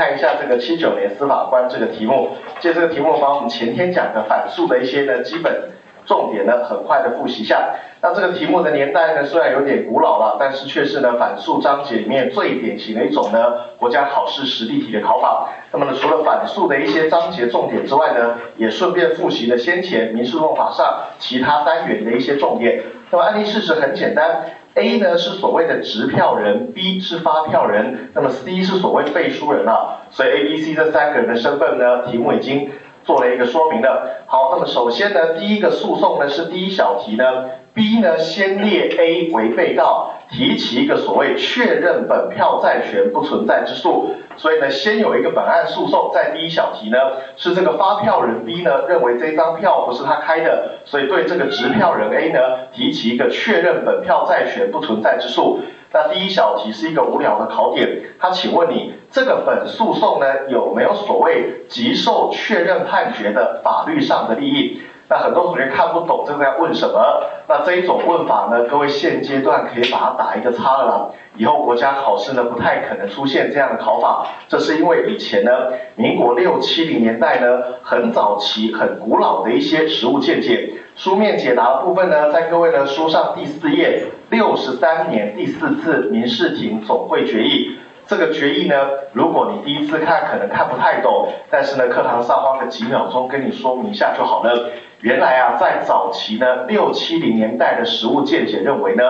看一下这个七九年司法官这个题目，借这个题目把我们前天讲的反诉的一些呢基本重点呢很快的复习一下。那这个题目的年代呢虽然有点古老了，但是却是呢反诉章节里面最典型的一种呢国家考试实例题的考法。那么呢除了反诉的一些章节重点之外呢，也顺便复习了先前民事诉讼法上其他单元的一些重点。那么案例事实很简单。A 呢是所谓的执票人，B 是发票人，那么 C 是所谓背书人啊，所以 A、B、C 这三个人的身份呢，题目已经做了一个说明了。好，那么首先呢，第一个诉讼呢是第一小题呢。B 呢，先列 A 为被告，提起一个所谓确认本票债权不存在之诉，所以呢，先有一个本案诉讼，在第一小题呢，是这个发票人 B 呢认为这张票不是他开的，所以对这个执票人 A 呢提起一个确认本票债权不存在之诉。那第一小题是一个无聊的考点，他请问你这个本诉讼呢有没有所谓即受确认判决的法律上的利益？那很多同学看不懂这个在问什么？那这一种问法呢，各位现阶段可以把它打一个叉了啦。以后国家考试呢不太可能出现这样的考法，这是因为以前呢，民国六七零年代呢，很早期很古老的一些实务见解，书面解答部分呢，在各位的书上第四页六十三年第四次民事庭总会决议。这个决议呢，如果你第一次看可能看不太懂，但是呢，课堂上花个几秒钟跟你说明一下就好了。原来啊，在早期呢，六七零年代的实务见解认为呢，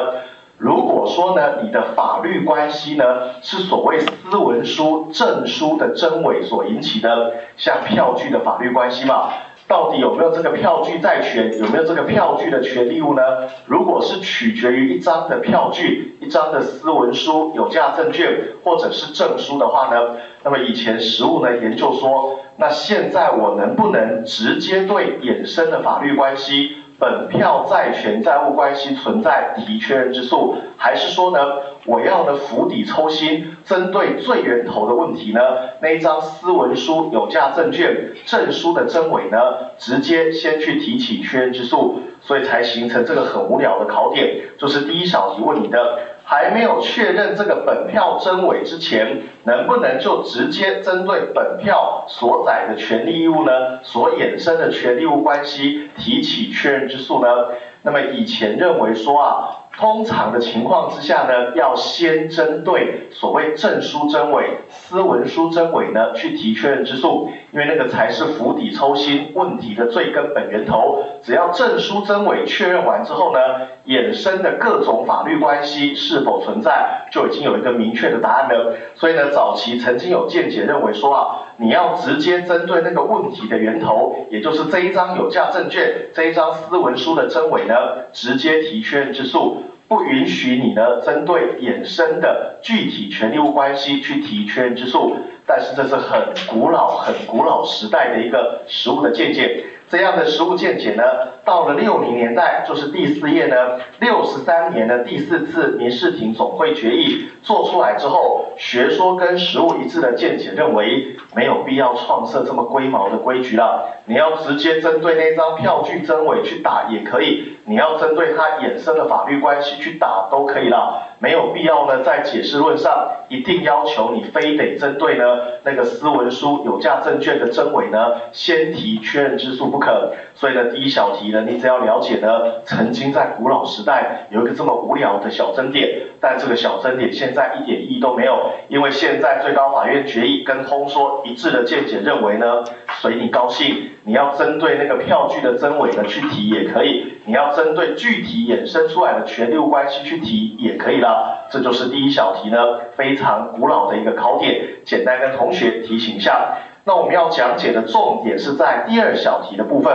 如果说呢，你的法律关系呢是所谓私文书、证书的真伪所引起的，像票据的法律关系嘛。到底有没有这个票据债权？有没有这个票据的权利物呢？如果是取决于一张的票据、一张的私文书、有价证券或者是证书的话呢？那么以前实务呢研究说，那现在我能不能直接对衍生的法律关系？本票债权债务关系存在提确认之诉，还是说呢，我要呢釜底抽薪，针对最源头的问题呢，那一张私文书、有价证券、证书的真伪呢，直接先去提起确认之诉，所以才形成这个很无聊的考点，就是第一小题问你的。还没有确认这个本票真伪之前，能不能就直接针对本票所载的权利义务呢？所衍生的权利义务关系提起确认之诉呢？那么以前认为说啊。通常的情况之下呢，要先针对所谓证书真伪、私文书真伪呢去提确认之诉，因为那个才是釜底抽薪问题的最根本源头。只要证书真伪确认完之后呢，衍生的各种法律关系是否存在，就已经有一个明确的答案了。所以呢，早期曾经有见解认为说啊，你要直接针对那个问题的源头，也就是这一张有价证券、这一张私文书的真伪呢，直接提确认之诉。不允许你呢，针对衍生的具体权利物关系去提确认之诉，但是这是很古老、很古老时代的一个实物的见解。这样的实物见解呢，到了六零年代，就是第四页呢，六十三年的第四次民事庭总会决议做出来之后，学说跟实务一致的见解认为，没有必要创设这么龟毛的规矩了。你要直接针对那张票据真伪去打也可以，你要针对它衍生的法律关系去打都可以了。没有必要呢，在解释论上一定要求你非得针对呢那个私文书、有价证券的真伪呢，先提确认之诉不可。所以呢，第一小题呢，你只要了解呢，曾经在古老时代有一个这么无聊的小争点，但这个小争点现在一点意义都没有，因为现在最高法院决议跟通说一致的见解认为呢，随你高兴，你要针对那个票据的真伪呢去提也可以，你要针对具体衍生出来的权利关系去提也可以了。这就是第一小题呢，非常古老的一个考点，简单跟同学提醒一下。那我们要讲解的重点是在第二小题的部分。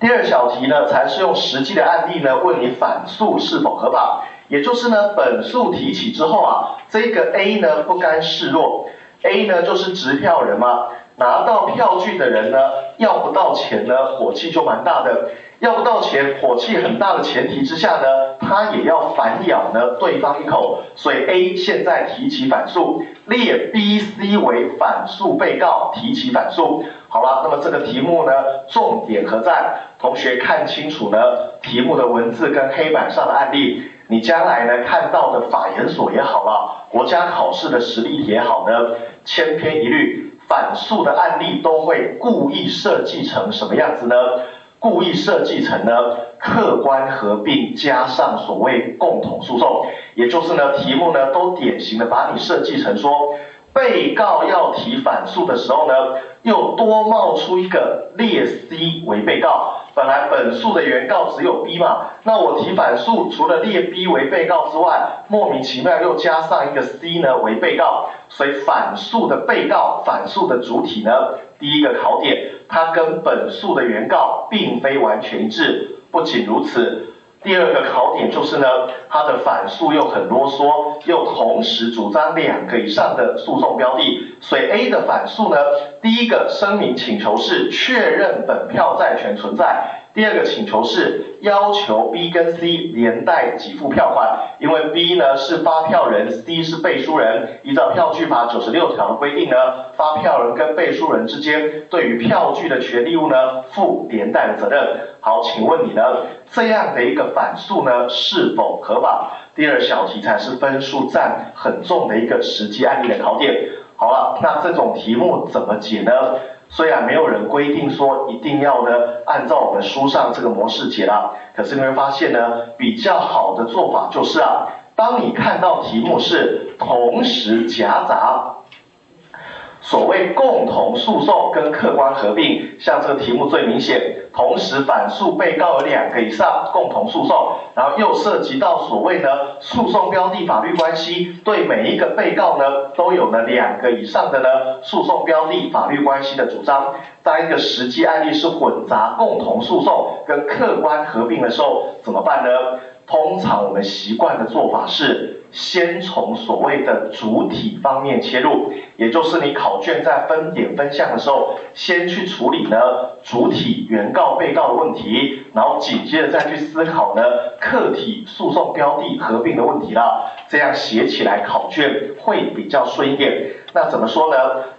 第二小题呢，才是用实际的案例呢，问你反诉是否合法。也就是呢，本诉提起之后啊，这个 A 呢不甘示弱，A 呢就是执票人嘛，拿到票据的人呢要不到钱呢，火气就蛮大的。要不到钱，火气很大的前提之下呢，他也要反咬呢对方一口，所以 A 现在提起反诉，列 B、C 为反诉被告，提起反诉。好了，那么这个题目呢，重点何在？同学看清楚呢，题目的文字跟黑板上的案例。你将来呢看到的法研所也好了，国家考试的实例也好呢，千篇一律反诉的案例都会故意设计成什么样子呢？故意设计成呢客观合并加上所谓共同诉讼，也就是呢题目呢都典型的把你设计成说。被告要提反诉的时候呢，又多冒出一个列 C 为被告。本来本诉的原告只有 B 嘛，那我提反诉，除了列 B 为被告之外，莫名其妙又加上一个 C 呢为被告，所以反诉的被告、反诉的主体呢，第一个考点，它跟本诉的原告并非完全一致。不仅如此。第二个考点就是呢，它的反诉又很啰嗦，又同时主张两个以上的诉讼标的，所以 A 的反诉呢，第一个声明请求是确认本票债权存在。第二个请求是要求 B 跟 C 连带给付票款，因为 B 呢是发票人，C 是背书人。依照票据法九十六条的规定呢，发票人跟背书人之间对于票据的权利物呢负连带的责任。好，请问你呢这样的一个反诉呢是否合法？第二小题才是分数占很重的一个实际案例的考点。好了，那这种题目怎么解呢？虽然没有人规定说一定要呢按照我们书上这个模式解啦，可是你会发现呢，比较好的做法就是啊，当你看到题目是同时夹杂。所谓共同诉讼跟客观合并，像这个题目最明显，同时反诉被告有两个以上共同诉讼，然后又涉及到所谓呢诉讼标的法律关系，对每一个被告呢都有了两个以上的呢诉讼标的法律关系的主张。当一个实际案例是混杂共同诉讼跟客观合并的时候，怎么办呢？通常我们习惯的做法是。先从所谓的主体方面切入，也就是你考卷在分点分项的时候，先去处理呢主体原告被告的问题，然后紧接着再去思考呢客体诉讼标的合并的问题了。这样写起来考卷会比较顺一点。那怎么说呢？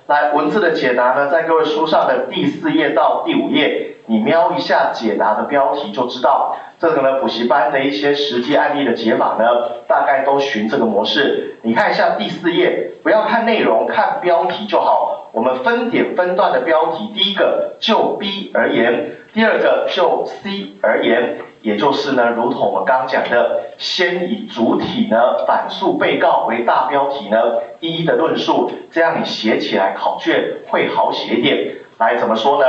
来文字的解答呢，在各位书上的第四页到第五页，你瞄一下解答的标题就知道。这个呢，补习班的一些实际案例的解法呢，大概都循这个模式。你看一下第四页，不要看内容，看标题就好。我们分点分段的标题，第一个就 B 而言，第二个就 C 而言，也就是呢，如同我们刚讲的，先以主体呢反诉被告为大标题呢，一一的论述，这样你写起来考卷会好写一点。来怎么说呢？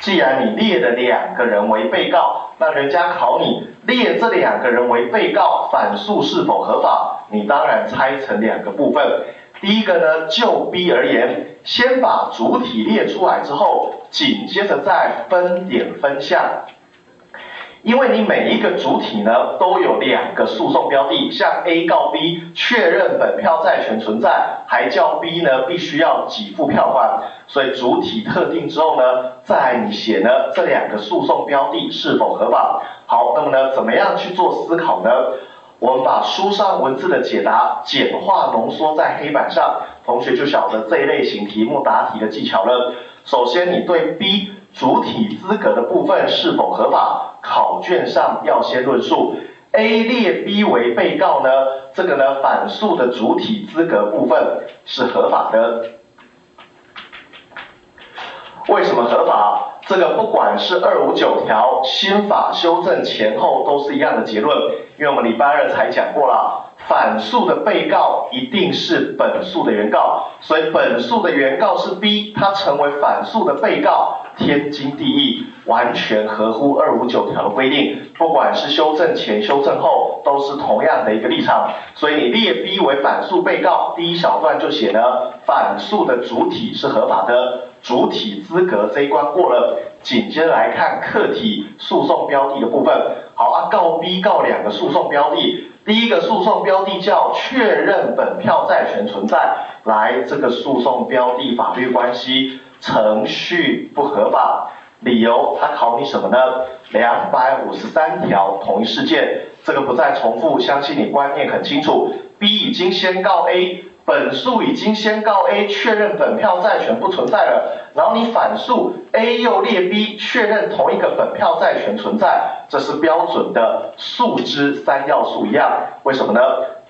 既然你列的两个人为被告，那人家考你列这两个人为被告，反诉是否合法？你当然拆成两个部分。第一个呢，就 B 而言，先把主体列出来之后，紧接着再分点分项。因为你每一个主体呢都有两个诉讼标的，像 A 告 B 确认本票债权存在，还叫 B 呢必须要给付票款，所以主体特定之后呢，在你写呢这两个诉讼标的是否合法？好，那么呢怎么样去做思考呢？我们把书上文字的解答简化浓缩在黑板上，同学就晓得这一类型题目答题的技巧了。首先你对 B。主体资格的部分是否合法？考卷上要先论述。A 列 B 为被告呢？这个呢反诉的主体资格部分是合法的。为什么合法？这个不管是二五九条新法修正前后都是一样的结论，因为我们礼拜二才讲过了，反诉的被告一定是本诉的原告，所以本诉的原告是 B，他成为反诉的被告。天经地义，完全合乎二五九条的规定。不管是修正前、修正后，都是同样的一个立场。所以你列 B 为反诉被告，第一小段就写呢，反诉的主体是合法的，主体资格这一关过了。紧接着来看客体诉讼标的的部分。好啊，告 B 告两个诉讼标的，第一个诉讼标的叫确认本票债权存在，来这个诉讼标的法律关系。程序不合法，理由他考你什么呢？两百五十三条同一事件，这个不再重复，相信你观念很清楚。B 已经先告 A，本诉已经先告 A，确认本票债权不存在了，然后你反诉 A 又列 B，确认同一个本票债权存在，这是标准的诉之三要素一样。为什么呢？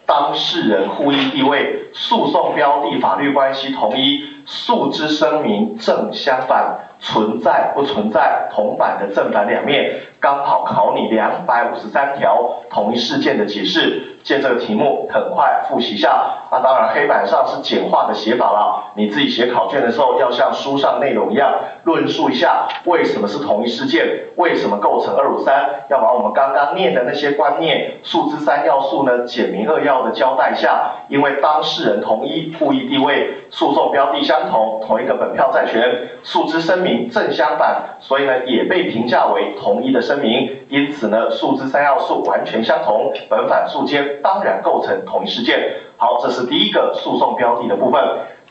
当事人互益地位、诉讼标的法律关系同一、诉之声明正相反。存在不存在铜板的正反两面，刚好考你两百五十三条同一事件的解释。借这个题目，很快复习下。那，当然黑板上是简化的写法了，你自己写考卷的时候要像书上内容一样论述一下为什么是同一事件，为什么构成二五三，要把我们刚刚念的那些观念、数字三要素呢简明扼要的交代一下。因为当事人同一，互益地位，诉讼标的相同，同一个本票债权，数之声明。正相反，所以呢也被评价为同一的声明，因此呢数字三要素完全相同，本反诉间当然构成同一事件。好，这是第一个诉讼标的的部分。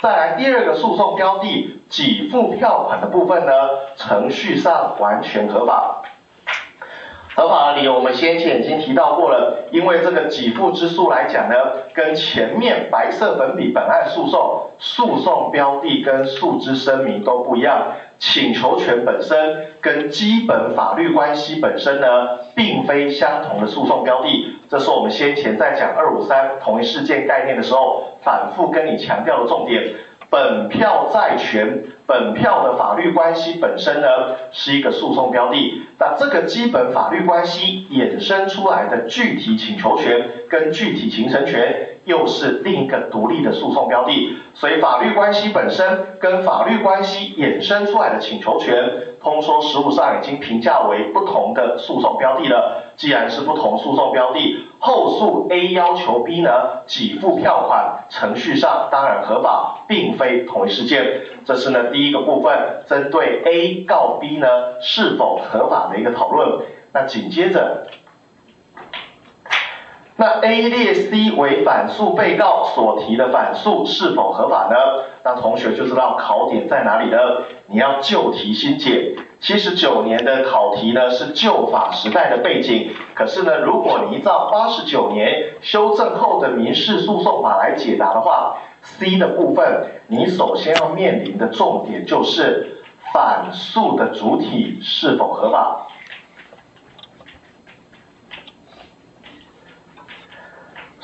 再来第二个诉讼标的，给付票款的部分呢，程序上完全合法。合法的理由我们先前已经提到过了，因为这个给付之诉来讲呢，跟前面白色粉笔本案诉讼诉讼标的跟诉之声明都不一样，请求权本身跟基本法律关系本身呢，并非相同的诉讼标的，这是我们先前在讲二五三同一事件概念的时候，反复跟你强调的重点。本票债权，本票的法律关系本身呢，是一个诉讼标的。那这个基本法律关系衍生出来的具体请求权跟具体形成权，又是另一个独立的诉讼标的。所以法律关系本身跟法律关系衍生出来的请求权，通说实务上已经评价为不同的诉讼标的了。既然是不同诉讼标的，后诉 A 要求 B 呢给付票款，程序上当然合法，并非同一事件。这是呢第一个部分，针对 A 告 B 呢是否合法的一个讨论。那紧接着，那 A 列 C 为反诉被告所提的反诉是否合法呢？那同学就知道考点在哪里了。你要旧题新解。七十九年的考题呢是旧法时代的背景，可是呢，如果你依照八十九年修正后的民事诉讼法来解答的话，C 的部分你首先要面临的重点就是反诉的主体是否合法。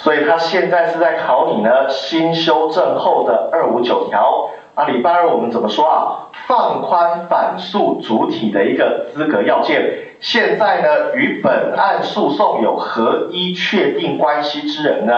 所以他现在是在考你呢新修正后的二五九条。啊，礼拜二我们怎么说啊？放宽反诉主体的一个资格要件。现在呢，与本案诉讼有合一确定关系之人呢，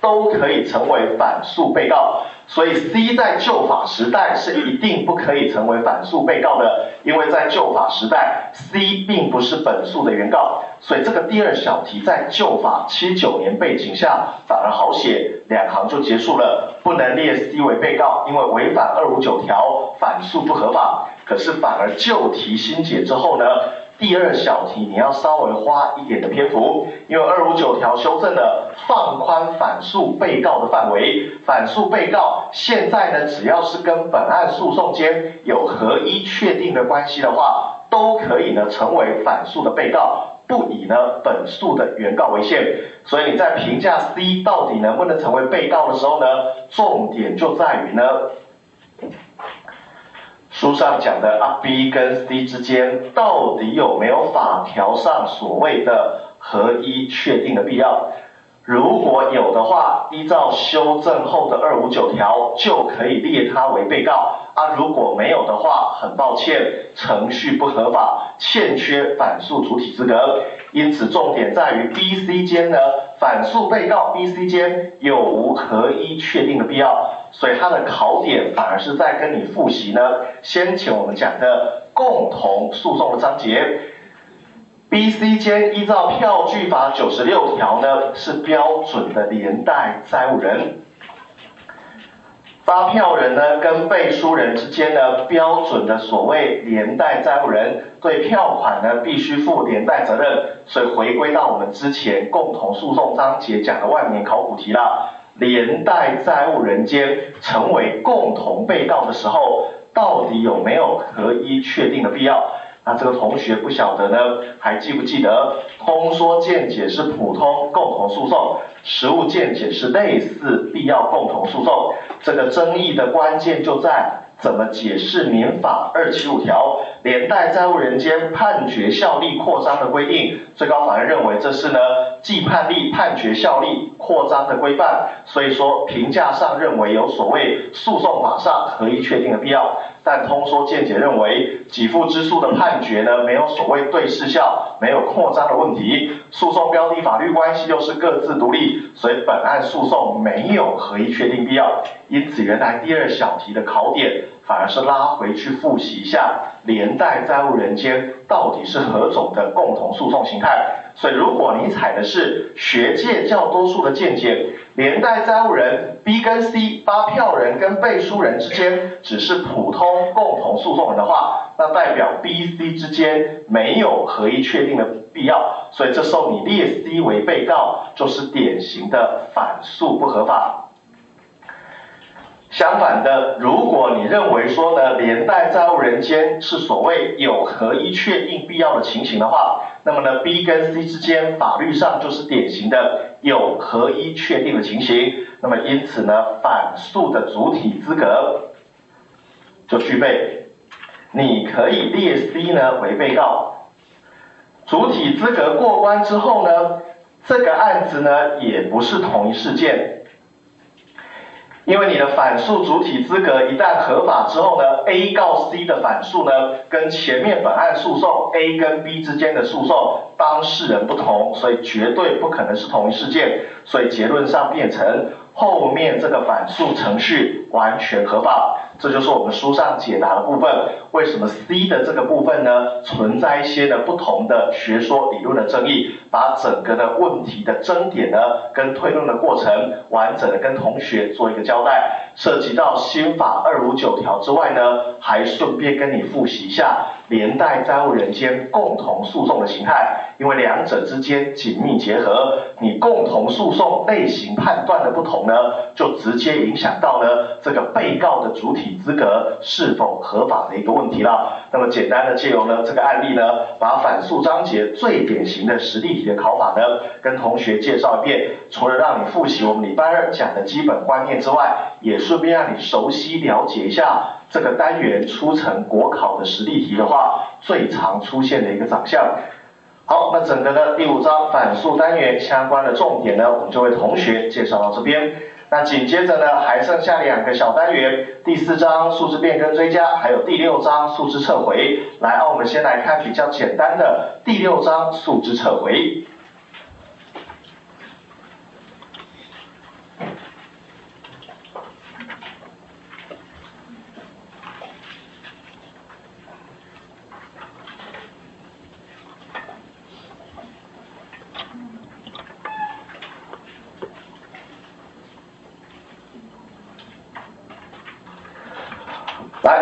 都可以成为反诉被告。所以 C 在旧法时代是一定不可以成为反诉被告的，因为在旧法时代，C 并不是本诉的原告。所以这个第二小题在旧法七九年背景下反而好写，两行就结束了，不能列 C 为被告，因为违反二五九条，反诉不合法。可是反而旧题新解之后呢？第二小题你要稍微花一点的篇幅，因为二五九条修正了放宽反诉被告的范围，反诉被告现在呢只要是跟本案诉讼间有合一确定的关系的话，都可以呢成为反诉的被告，不以呢本诉的原告为限。所以你在评价 C 到底能不能成为被告的时候呢，重点就在于呢。书上讲的啊 B 跟 C 之间到底有没有法条上所谓的合一确定的必要？如果有的话，依照修正后的二五九条就可以列他为被告啊。如果没有的话，很抱歉，程序不合法，欠缺反诉主体资格。因此，重点在于 B、C 间呢，反诉被告 B、C 间有无合一确定的必要。所以它的考点反而是在跟你复习呢，先前我们讲的共同诉讼的章节，B、C 间依照票据法九十六条呢是标准的连带债务人，发票人呢跟背书人之间呢标准的所谓连带债务人对票款呢必须负连带责任，所以回归到我们之前共同诉讼章节讲的万年考古题了。连带债务人间成为共同被告的时候，到底有没有合一确定的必要？那这个同学不晓得呢，还记不记得通说见解是普通共同诉讼，实务见解是类似必要共同诉讼？这个争议的关键就在。怎么解释民法二七五条连带债务人间判决效力扩张的规定？最高法院认为这是呢既判例判决效力扩张的规范，所以说评价上认为有所谓诉讼法上合一确定的必要。但通说见解认为，给付之诉的判决呢，没有所谓对事效，没有扩张的问题，诉讼标的法律关系又是各自独立，所以本案诉讼没有合一确定必要。因此，原来第二小题的考点，反而是拉回去复习一下，连带债务人间到底是何种的共同诉讼形态。所以，如果你采的是学界较多数的见解，连带债务人 B 跟 C 发票人跟背书人之间只是普通共同诉讼人的话，那代表 B、C 之间没有合一确定的必要。所以这时候你列 C 为被告，就是典型的反诉不合法。相反的，如果你认为说呢，连带债务人间是所谓有合一确定必要的情形的话，那么呢，B 跟 C 之间法律上就是典型的有合一确定的情形。那么因此呢，反诉的主体资格就具备，你可以列 C 呢为被告，主体资格过关之后呢，这个案子呢也不是同一事件。因为你的反诉主体资格一旦合法之后呢，A 告 C 的反诉呢，跟前面本案诉讼 A 跟 B 之间的诉讼当事人不同，所以绝对不可能是同一事件，所以结论上变成后面这个反诉程序完全合法。这就是我们书上解答的部分。为什么 C 的这个部分呢，存在一些的不同的学说理论的争议？把整个的问题的争点呢，跟推论的过程，完整的跟同学做一个交代。涉及到新法二五九条之外呢，还顺便跟你复习一下连带债务人间共同诉讼的形态，因为两者之间紧密结合，你共同诉讼类型判断的不同呢，就直接影响到呢这个被告的主体资格是否合法的一个问题了。那么简单的借由呢这个案例呢，把反诉章节最典型的实例题的考法呢，跟同学介绍一遍，除了让你复习我们礼拜二讲的基本观念之外，也顺便让你熟悉了解一下这个单元出成国考的实例题的话，最常出现的一个长相。好，那整个的第五章反诉单元相关的重点呢，我们就为同学介绍到这边。那紧接着呢，还剩下两个小单元，第四章数字变更追加，还有第六章数字撤回。来，我们先来看比较简单的第六章数字撤回。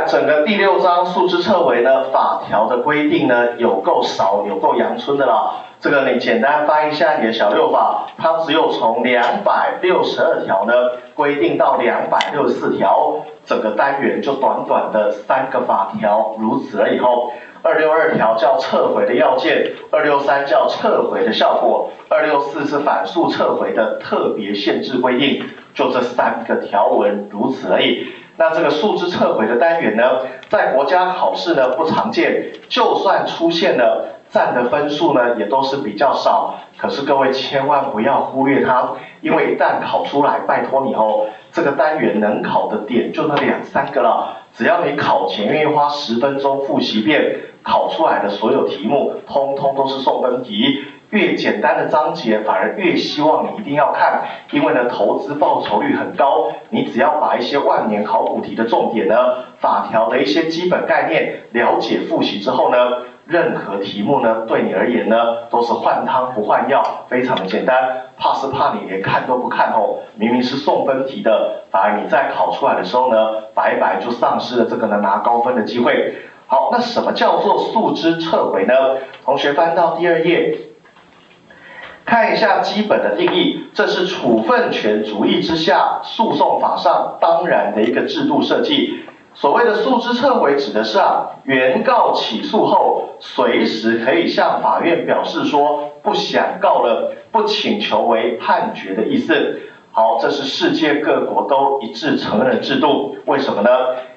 整个第六章诉之撤回呢，法条的规定呢有够少，有够阳春的啦。这个你简单翻一下你的小六法，它只有从两百六十二条呢规定到两百六十四条，整个单元就短短的三个法条，如此了以后，二六二条叫撤回的要件，二六三叫撤回的效果，二六四是反诉撤回的特别限制规定，就这三个条文如此而已。那这个数字撤回的单元呢，在国家考试呢不常见，就算出现了，占的分数呢也都是比较少。可是各位千万不要忽略它，因为一旦考出来，拜托你哦，这个单元能考的点就那两三个了。只要你考前愿意花十分钟复习遍，考出来的所有题目，通通都是送分题。越简单的章节，反而越希望你一定要看，因为呢，投资报酬率很高。你只要把一些万年考古题的重点呢，法条的一些基本概念了解复习之后呢，任何题目呢，对你而言呢，都是换汤不换药，非常的简单。怕是怕你连看都不看哦，明明是送分题的，反而你在考出来的时候呢，白白就丧失了这个能拿高分的机会。好，那什么叫做诉之撤回呢？同学翻到第二页。看一下基本的定义，这是处分权主义之下诉讼法上当然的一个制度设计。所谓的诉之撤回，指的是啊，原告起诉后，随时可以向法院表示说不想告了，不请求为判决的意思。好，这是世界各国都一致承认的制度。为什么呢？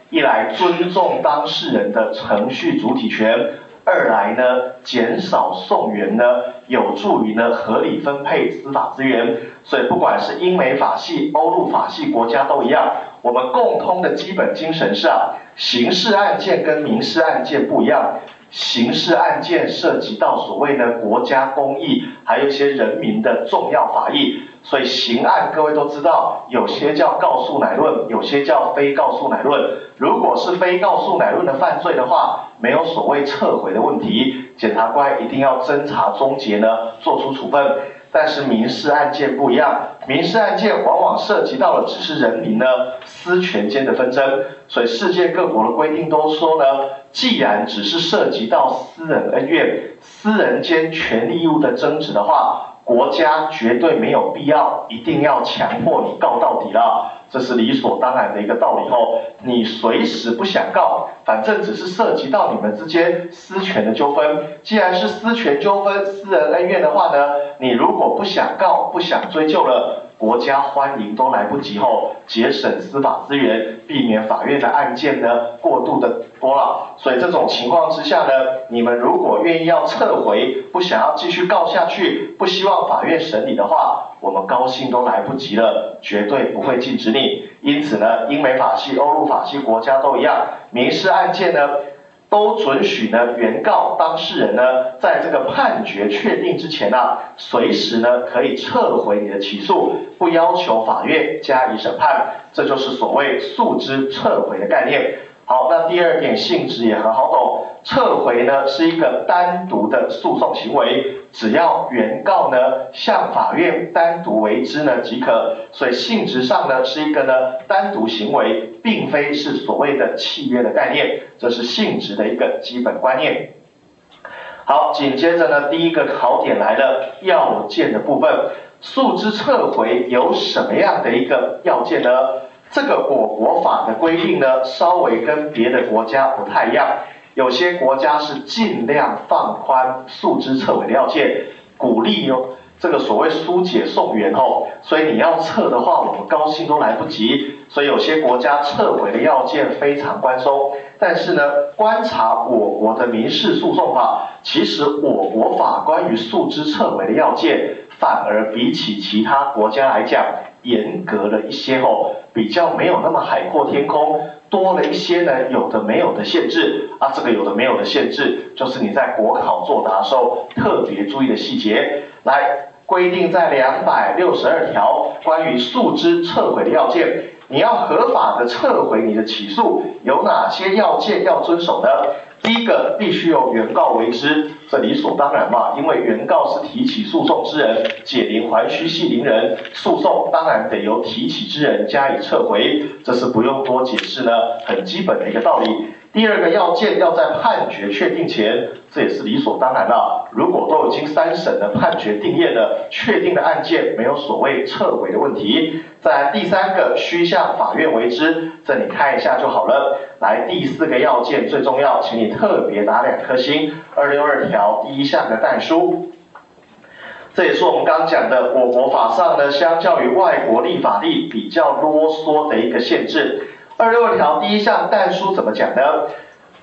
一来尊重当事人的程序主体权，二来呢减少送源呢，有助于呢合理分配司法资源。所以不管是英美法系、欧陆法系国家都一样。我们共通的基本精神是啊，刑事案件跟民事案件不一样，刑事案件涉及到所谓的国家公益，还有一些人民的重要法益，所以刑案各位都知道，有些叫告诉乃论，有些叫非告诉乃论。如果是非告诉乃论的犯罪的话，没有所谓撤回的问题，检察官一定要侦查终结呢，做出处分。但是民事案件不一样，民事案件往往涉及到的只是人民呢私权间的纷争，所以世界各国的规定都说呢，既然只是涉及到私人恩怨、私人间权利义务的争执的话。国家绝对没有必要一定要强迫你告到底了，这是理所当然的一个道理哦，你随时不想告，反正只是涉及到你们之间私权的纠纷。既然是私权纠纷、私人恩怨的话呢，你如果不想告、不想追究了。国家欢迎都来不及后，节省司法资源，避免法院的案件呢过度的多了。所以这种情况之下呢，你们如果愿意要撤回，不想要继续告下去，不希望法院审理的话，我们高兴都来不及了，绝对不会禁止你。因此呢，英美法系、欧陆法系国家都一样，民事案件呢。都准许呢，原告当事人呢，在这个判决确定之前呢，随时呢可以撤回你的起诉，不要求法院加以审判，这就是所谓诉之撤回的概念。好，那第二点性质也很好懂，撤回呢是一个单独的诉讼行为，只要原告呢向法院单独为之呢即可，所以性质上呢是一个呢单独行为，并非是所谓的契约的概念，这是性质的一个基本观念。好，紧接着呢第一个考点来了，要件的部分，诉之撤回有什么样的一个要件呢？这个我国法的规定呢，稍微跟别的国家不太一样。有些国家是尽量放宽诉之撤回的要件，鼓励哟这个所谓疏解送源哦。所以你要撤的话，我们高兴都来不及。所以有些国家撤回的要件非常宽松。但是呢，观察我国的民事诉讼法，其实我国法关于诉之撤回的要件，反而比起其他国家来讲。严格了一些哦，比较没有那么海阔天空，多了一些呢，有的没有的限制啊，这个有的没有的限制，就是你在国考作答时候特别注意的细节。来，规定在两百六十二条关于诉之撤回的要件，你要合法的撤回你的起诉，有哪些要件要遵守呢？第一个必须由原告为之，这理所当然嘛，因为原告是提起诉讼之人，解铃还须系铃人，诉讼当然得由提起之人加以撤回，这是不用多解释呢，很基本的一个道理。第二个要件要在判决确定前，这也是理所当然的。如果都已经三审的判决定验了，确定的案件没有所谓撤回的问题。在第三个需向法院为之，这你看一下就好了。来第四个要件最重要，请你特别打两颗星。二六二条第一项的但书，这也是我们刚讲的我国法上呢，相较于外国立法例比较啰嗦的一个限制。二十六条第一项但书怎么讲呢？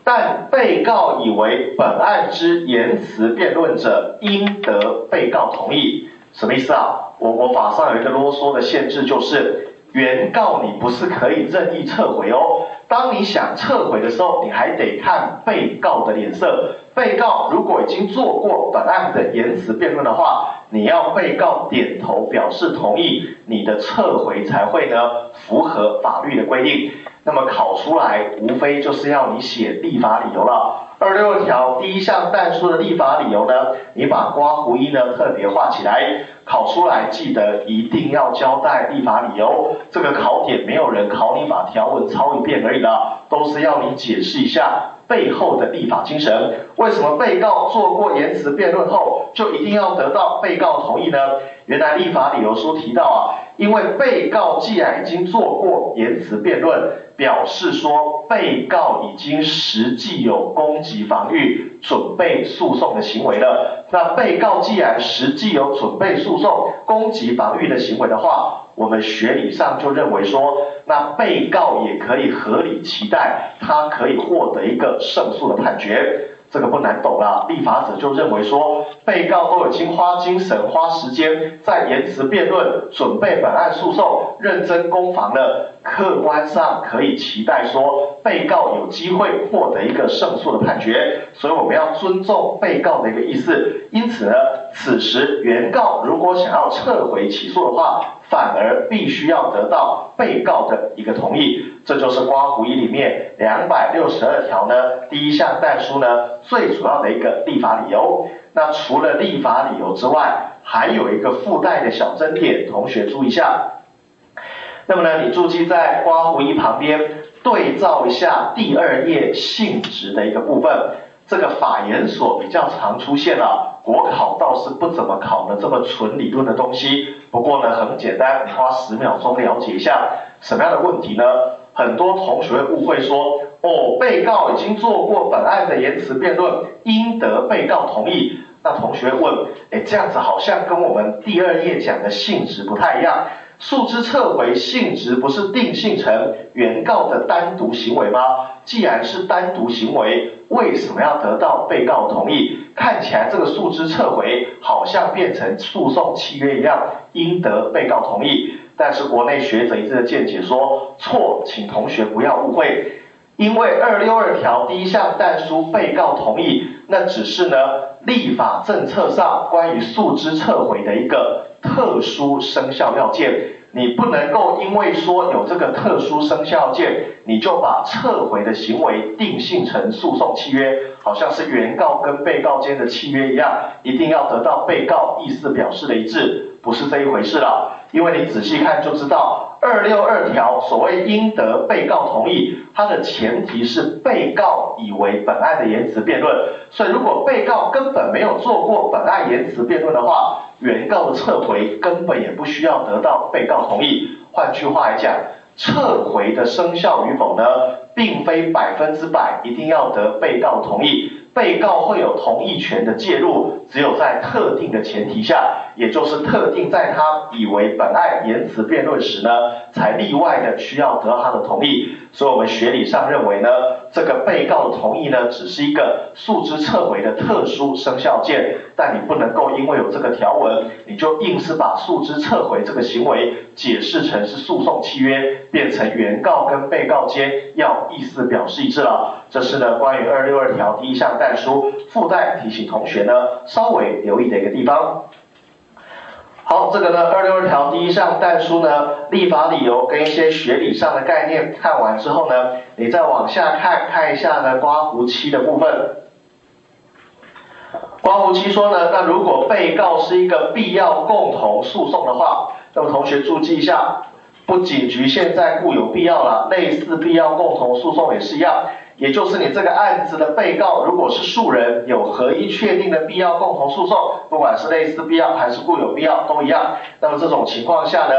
但被告以为本案之言辞辩论者，应得被告同意。什么意思啊？我国法上有一个啰嗦的限制，就是原告你不是可以任意撤回哦。当你想撤回的时候，你还得看被告的脸色。被告如果已经做过本案的言辞辩论的话，你要被告点头表示同意，你的撤回才会呢符合法律的规定。那么考出来无非就是要你写立法理由了。二六条第一项但书的立法理由呢，你把刮胡一呢特别画起来，考出来记得一定要交代立法理由。这个考点没有人考你把条文抄一遍而已的，都是要你解释一下背后的立法精神。为什么被告做过言辞辩论后就一定要得到被告同意呢？原来立法理由书提到啊。因为被告既然已经做过言辞辩论，表示说被告已经实际有攻击防御、准备诉讼的行为了。那被告既然实际有准备诉讼、攻击防御的行为的话，我们学理上就认为说，那被告也可以合理期待，他可以获得一个胜诉的判决。这个不难懂了，立法者就认为说，被告都已经花精神、花时间在言辞辩论、准备本案诉讼、认真攻防了，客观上可以期待说，被告有机会获得一个胜诉的判决，所以我们要尊重被告的一个意思。因此呢，此时原告如果想要撤回起诉的话，反而必须要得到被告的一个同意，这就是刮胡一里面两百六十二条呢第一项但书呢最主要的一个立法理由。那除了立法理由之外，还有一个附带的小争点，同学注意一下。那么呢，你注记在刮胡一旁边对照一下第二页性质的一个部分。这个法研所比较常出现了，国考倒是不怎么考的这么纯理论的东西。不过呢，很简单，花十秒钟了解一下什么样的问题呢？很多同学误会说，哦，被告已经做过本案的言辞辩论，应得被告同意。那同学问，哎，这样子好像跟我们第二页讲的性质不太一样。诉之撤回性质不是定性成原告的单独行为吗？既然是单独行为，为什么要得到被告同意？看起来这个诉之撤回好像变成诉讼契约一样，应得被告同意。但是国内学者一致的见解说错，请同学不要误会，因为二六二条第一项但书被告同意，那只是呢立法政策上关于诉之撤回的一个。特殊生效要件，你不能够因为说有这个特殊生效要件，你就把撤回的行为定性成诉讼契约，好像是原告跟被告间的契约一样，一定要得到被告意思表示的一致，不是这一回事了。因为你仔细看就知道，二六二条所谓应得被告同意，它的前提是被告以为本案的言辞辩论，所以如果被告根本没有做过本案言辞辩论的话。原告的撤回根本也不需要得到被告同意。换句话来讲，撤回的生效与否呢，并非百分之百一定要得被告同意。被告会有同意权的介入，只有在特定的前提下，也就是特定在他以为本案言辞辩论时呢，才例外的需要得到他的同意。所以，我们学理上认为呢，这个被告的同意呢，只是一个诉之撤回的特殊生效件，但你不能够因为有这个条文，你就硬是把诉之撤回这个行为解释成是诉讼契约，变成原告跟被告间要意思表示一致了。这是呢，关于二六二条第一项但书附带提醒同学呢，稍微留意的一个地方。好，这个呢，二六二条第一项但书呢，立法理由跟一些学理上的概念看完之后呢，你再往下看看一下呢，刮胡期的部分。刮胡期说呢，那如果被告是一个必要共同诉讼的话，那么同学注记一下，不仅局限在固有必要了，类似必要共同诉讼也是一样。也就是你这个案子的被告，如果是数人，有合一确定的必要共同诉讼，不管是类似必要还是固有必要都一样。那么这种情况下呢，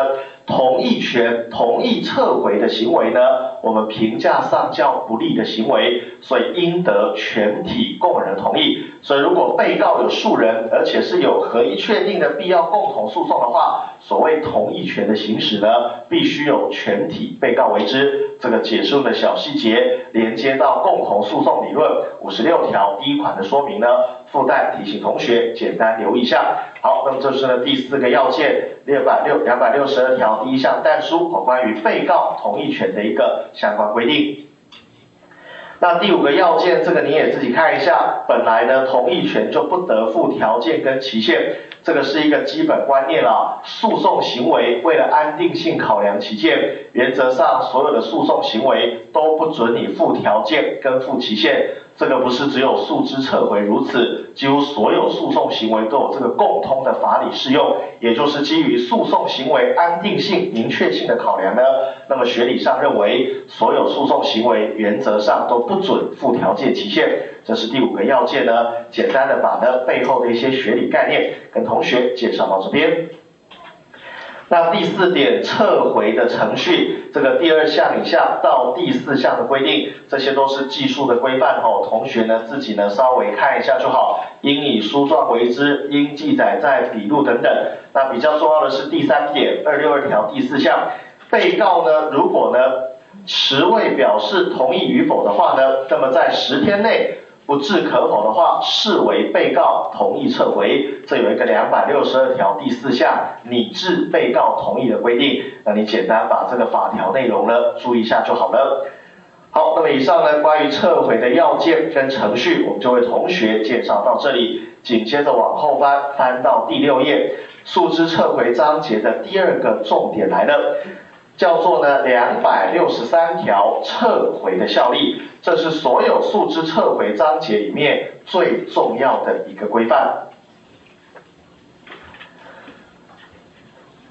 同意权、同意撤回的行为呢，我们评价上叫不利的行为，所以应得全体共人同意。所以如果被告有数人，而且是有合一确定的必要共同诉讼的话，所谓同意权的行使呢，必须有全体被告为之。这个解释的小细节连接到共同诉讼理论五十六条第一款的说明呢，附带提醒同学简单留意一下。好，那么这是呢第四个要件，六百六两百六十二条第一项但书和关于被告同意权的一个相关规定。那第五个要件，这个你也自己看一下，本来呢同意权就不得附条件跟期限。这个是一个基本观念啊，诉讼行为为了安定性考量期限，原则上所有的诉讼行为都不准你附条件跟附期限。这个不是只有诉之撤回如此，几乎所有诉讼行为都有这个共通的法理适用，也就是基于诉讼行为安定性、明确性的考量呢。那么学理上认为，所有诉讼行为原则上都不准附条件期限。这是第五个要件呢。简单的把呢背后的一些学理概念跟同学介绍到这边。那第四点撤回的程序，这个第二项以下到第四项的规定，这些都是技术的规范哦。同学呢自己呢稍微看一下就好。应以书状为之，应记载在笔录等等。那比较重要的是第三点，二六二条第四项，被告呢如果呢迟未表示同意与否的话呢，那么在十天内。不置可否的话，视为被告同意撤回。这有一个两百六十二条第四项，拟制被告同意的规定。那你简单把这个法条内容呢注意一下就好了。好，那么以上呢关于撤回的要件跟程序，我们就为同学介绍到这里。紧接着往后翻，翻到第六页，诉之撤回章节的第二个重点来了。叫做呢两百六十三条撤回的效力，这是所有诉之撤回章节里面最重要的一个规范。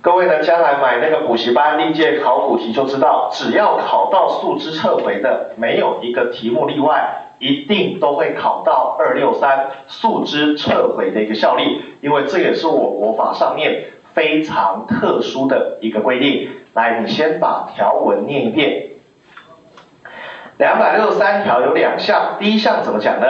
各位呢，将来买那个补习班历届考古题就知道，只要考到诉之撤回的，没有一个题目例外，一定都会考到二六三诉之撤回的一个效力，因为这也是我国法上面非常特殊的一个规定。来，你先把条文念一遍。两百六十三条有两项，第一项怎么讲呢？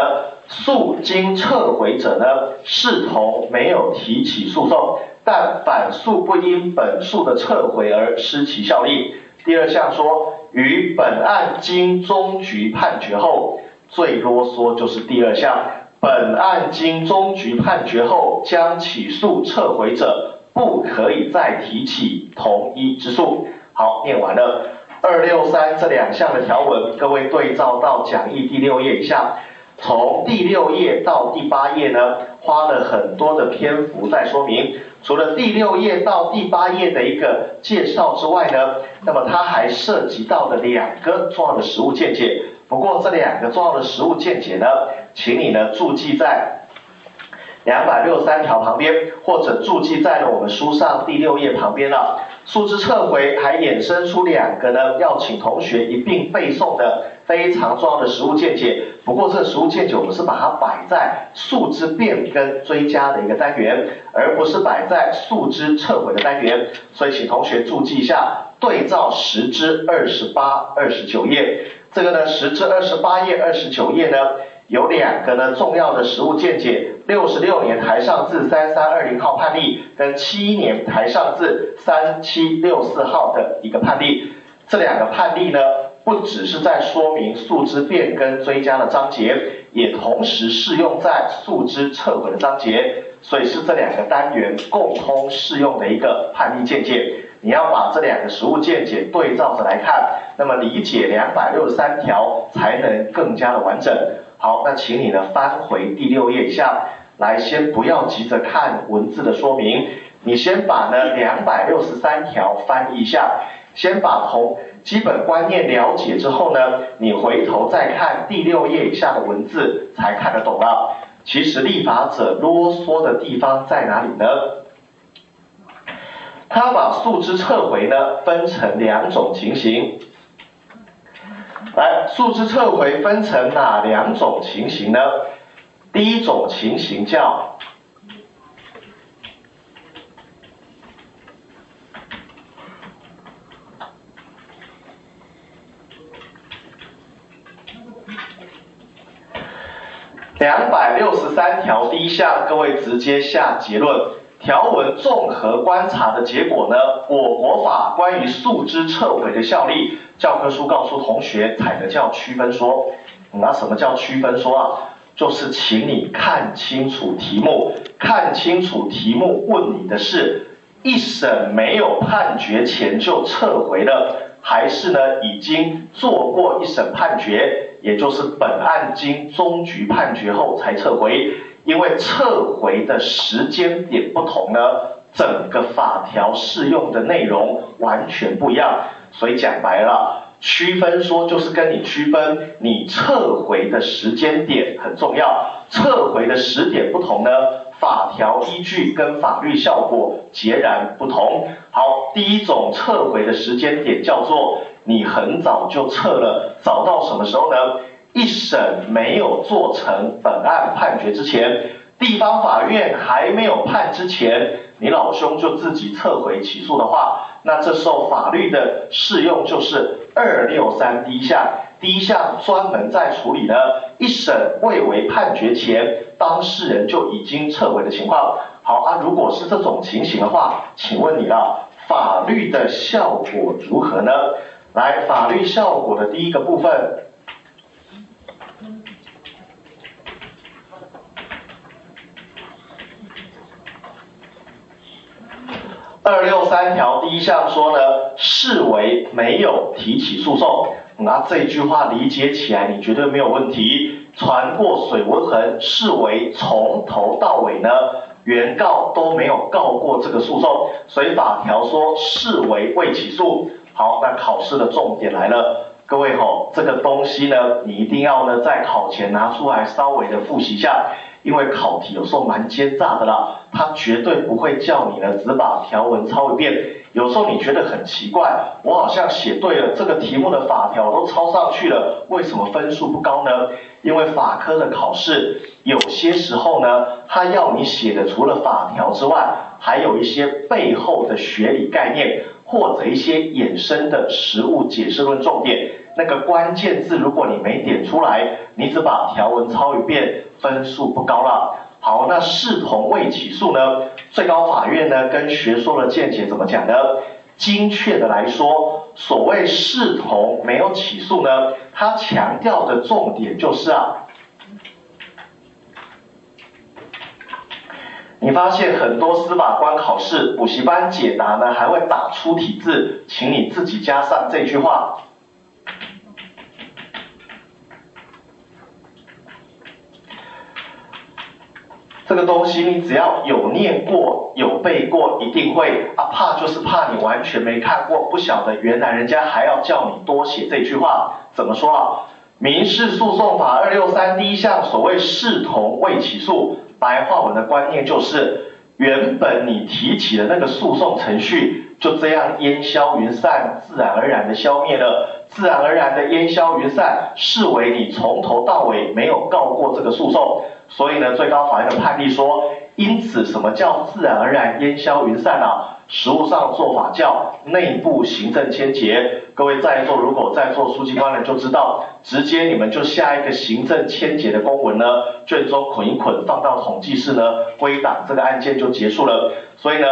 诉经撤回者呢，视同没有提起诉讼，但反诉不因本诉的撤回而失其效力。第二项说，于本案经终局判决后，最啰嗦就是第二项，本案经终局判决后，将起诉撤回者。不可以再提起同一之诉。好，念完了二六三这两项的条文，各位对照到讲义第六页以下，从第六页到第八页呢，花了很多的篇幅在说明。除了第六页到第八页的一个介绍之外呢，那么它还涉及到了两个重要的实物见解。不过这两个重要的实物见解呢，请你呢注记在。两百六十三条旁边，或者注记在了我们书上第六页旁边了。诉之撤回还衍生出两个呢，要请同学一并背诵的非常重要的实物见解。不过这实物见解我们是把它摆在诉之变更追加的一个单元，而不是摆在诉之撤回的单元。所以请同学注记一下，对照十之二十八、二十九页。这个呢，十之二十八页、二十九页呢。有两个呢重要的实物见解，六十六年台上字三三二零号判例跟七一年台上字三七六四号的一个判例，这两个判例呢，不只是在说明诉之变更追加的章节，也同时适用在诉之撤回的章节，所以是这两个单元共通适用的一个判例见解。你要把这两个实物见解对照着来看，那么理解两百六十三条才能更加的完整。好，那请你呢翻回第六页以下来，先不要急着看文字的说明，你先把呢两百六十三条翻译一下，先把同基本观念了解之后呢，你回头再看第六页以下的文字，才看得懂了。其实立法者啰嗦的地方在哪里呢？他把诉之撤回呢分成两种情形。来，数字撤回分成哪两种情形呢？第一种情形叫两百六十三条第一项，各位直接下结论。条文综合观察的结果呢？我国法关于诉之撤回的效力，教科书告诉同学，采的叫区分说。那什么叫区分说啊？就是请你看清楚题目，看清楚题目问你的是，一审没有判决前就撤回了，还是呢已经做过一审判决，也就是本案经终局判决后才撤回。因为撤回的时间点不同呢，整个法条适用的内容完全不一样，所以讲白了，区分说就是跟你区分你撤回的时间点很重要，撤回的时点不同呢，法条依据跟法律效果截然不同。好，第一种撤回的时间点叫做你很早就撤了，早到什么时候呢？一审没有做成本案判决之前，地方法院还没有判之前，你老兄就自己撤回起诉的话，那这时候法律的适用就是二六三第一项，第一项专门在处理呢一审未为判决前，当事人就已经撤回的情况。好啊，如果是这种情形的话，请问你啊，法律的效果如何呢？来，法律效果的第一个部分。二六三条第一项说呢，视为没有提起诉讼。那这句话理解起来，你绝对没有问题。船过水无痕，视为从头到尾呢，原告都没有告过这个诉讼，所以法条说视为未起诉。好，那考试的重点来了，各位吼，这个东西呢，你一定要呢在考前拿出来稍微的复习一下。因为考题有时候蛮奸诈的啦，他绝对不会叫你呢只把条文抄一遍。有时候你觉得很奇怪，我好像写对了这个题目的法条都抄上去了，为什么分数不高呢？因为法科的考试有些时候呢，他要你写的除了法条之外，还有一些背后的学理概念或者一些衍生的实物解释论重点。那个关键字如果你没点出来，你只把条文抄一遍。分数不高了。好，那视同未起诉呢？最高法院呢跟学说的见解怎么讲呢？精确的来说，所谓视同没有起诉呢，它强调的重点就是啊，你发现很多司法官考试补习班解答呢，还会打出体字，请你自己加上这句话。这个东西你只要有念过、有背过，一定会啊。怕就是怕你完全没看过，不晓得原来人家还要叫你多写这句话。怎么说啊？民事诉讼法二六三第一项所谓视同未起诉，白话文的观念就是，原本你提起的那个诉讼程序就这样烟消云散，自然而然的消灭了，自然而然的烟消云散，视为你从头到尾没有告过这个诉讼。所以呢，最高法院的判例说，因此什么叫自然而然烟消云散啊？实务上做法叫内部行政签结。各位在座如果在座书记官的就知道，直接你们就下一个行政签结的公文呢，卷宗捆一捆放到统计室呢归档，这个案件就结束了。所以呢，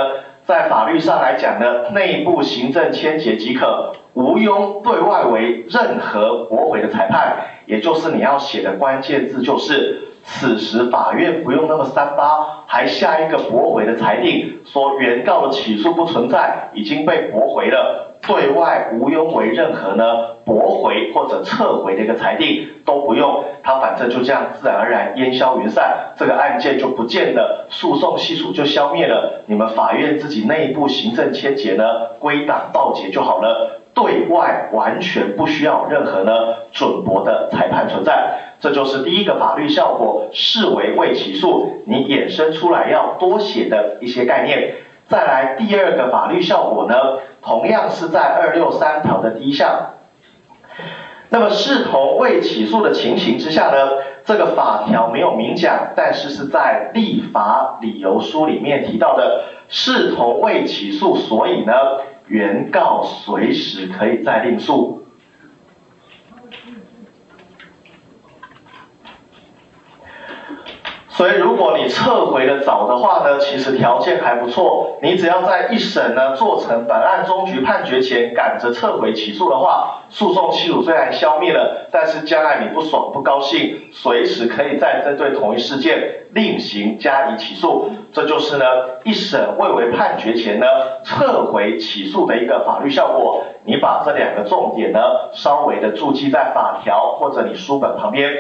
在法律上来讲呢，内部行政签结即可，无庸对外为任何驳回的裁判。也就是你要写的关键字就是。此时法院不用那么三八，还下一个驳回的裁定，说原告的起诉不存在，已经被驳回了，对外无庸为任何呢驳回或者撤回的一个裁定都不用，他反正就这样自然而然烟消云散，这个案件就不见了，诉讼系数就消灭了，你们法院自己内部行政签结呢归档报结就好了。对外完全不需要任何呢准驳的裁判存在，这就是第一个法律效果，视为未起诉，你衍生出来要多写的一些概念。再来第二个法律效果呢，同样是在二六三条的第一项。那么视同未起诉的情形之下呢，这个法条没有明讲，但是是在立法理由书里面提到的，视同未起诉，所以呢。原告随时可以再另诉。所以，如果你撤回的早的话呢，其实条件还不错。你只要在一审呢做成本案终局判决前赶着撤回起诉的话，诉讼期数虽然消灭了，但是将来你不爽不高兴，随时可以再针对同一事件另行加以起诉。这就是呢一审未为判决前呢撤回起诉的一个法律效果。你把这两个重点呢稍微的注记在法条或者你书本旁边。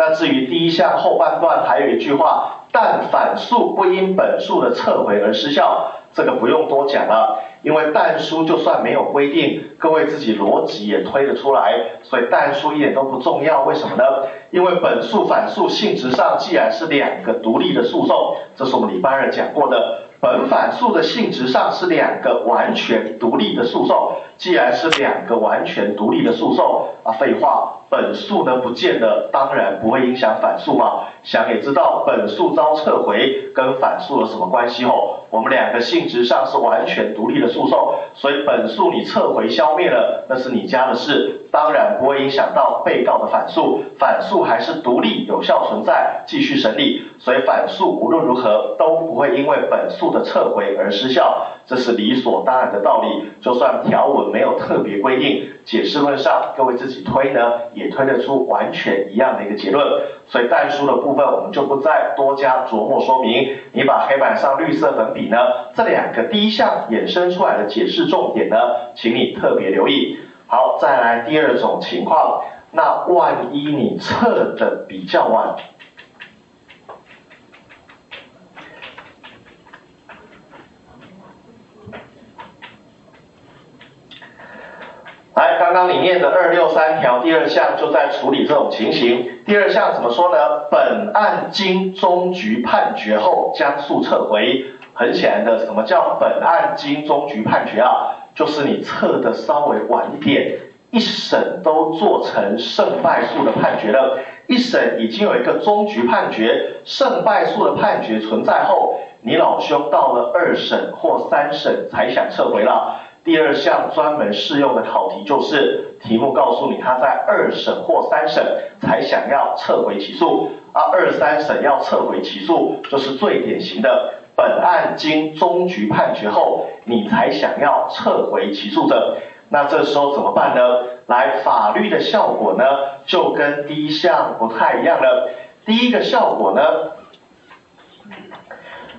那至于第一项后半段还有一句话，但反诉不因本诉的撤回而失效，这个不用多讲了，因为但书就算没有规定，各位自己逻辑也推得出来，所以但书一点都不重要。为什么呢？因为本诉反诉性质上既然是两个独立的诉讼，这是我们礼拜二讲过的，本反诉的性质上是两个完全独立的诉讼，既然是两个完全独立的诉讼，啊，废话，本诉呢不见得，当然不会影响反诉嘛。想也知道，本诉遭撤回跟反诉有什么关系哦？我们两个性质上是完全独立的诉讼，所以本诉你撤回消灭了，那是你家的事，当然不会影响到被告的反诉，反诉还是独立有效存在，继续审理。所以反诉无论如何都不会因为本诉的撤回而失效，这是理所当然的道理。就算条文没有特别规定，解释论上各位自己推呢，也推得出完全一样的一个结论。所以代书的部分我们就不再多加琢磨说明。你把黑板上绿色粉笔呢，这两个第一项衍生出来的解释重点呢，请你特别留意。好，再来第二种情况，那万一你测的比较晚。来，刚刚里面的二六三条第二项就在处理这种情形。第二项怎么说呢？本案经终局判决后，将诉撤回。很显然的，什么叫本案经终局判决啊？就是你撤的稍微晚一点，一审都做成胜败诉的判决了，一审已经有一个终局判决，胜败诉的判决存在后，你老兄到了二审或三审才想撤回了。第二项专门适用的考题就是题目告诉你他在二审或三审才想要撤回起诉，而二三审要撤回起诉就是最典型的本案经终局判决后你才想要撤回起诉者，那这时候怎么办呢？来，法律的效果呢就跟第一项不太一样了。第一个效果呢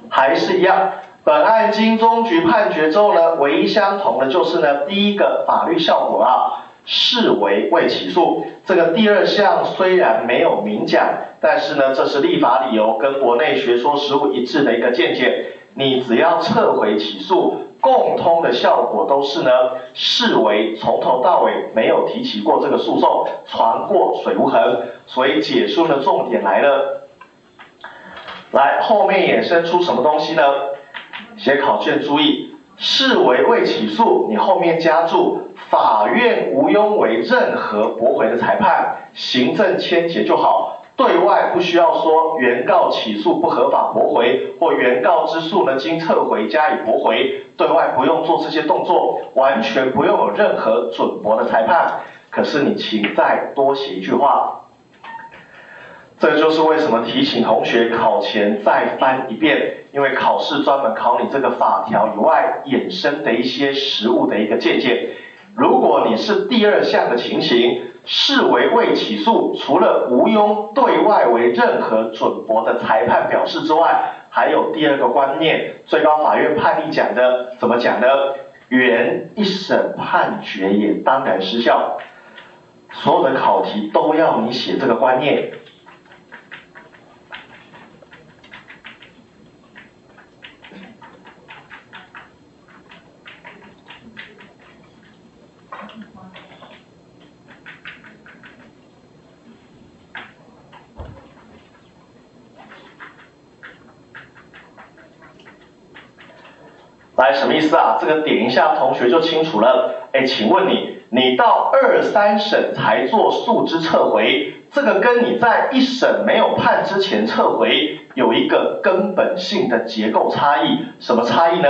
还是一样。本案经中局判决之后呢，唯一相同的就是呢，第一个法律效果啊，视为未起诉。这个第二项虽然没有明讲，但是呢，这是立法理由跟国内学说实务一致的一个见解。你只要撤回起诉，共通的效果都是呢，视为从头到尾没有提起过这个诉讼，船过水无痕。所以解说的重点来了，来后面衍生出什么东西呢？写考卷注意，视为未起诉，你后面加注法院无庸为任何驳回的裁判，行政签结就好，对外不需要说原告起诉不合法驳回，或原告之诉呢经撤回加以驳回，对外不用做这些动作，完全不用有任何准驳的裁判。可是你请再多写一句话。这就是为什么提醒同学考前再翻一遍，因为考试专门考你这个法条以外衍生的一些实务的一个见解。如果你是第二项的情形，视为未起诉，除了无庸对外为任何准驳的裁判表示之外，还有第二个观念，最高法院判例讲的怎么讲呢？原一审判决也当然失效。所有的考题都要你写这个观念。来，什么意思啊？这个点一下，同学就清楚了。哎，请问你，你到二三审才做诉之撤回，这个跟你在一审没有判之前撤回有一个根本性的结构差异。什么差异呢？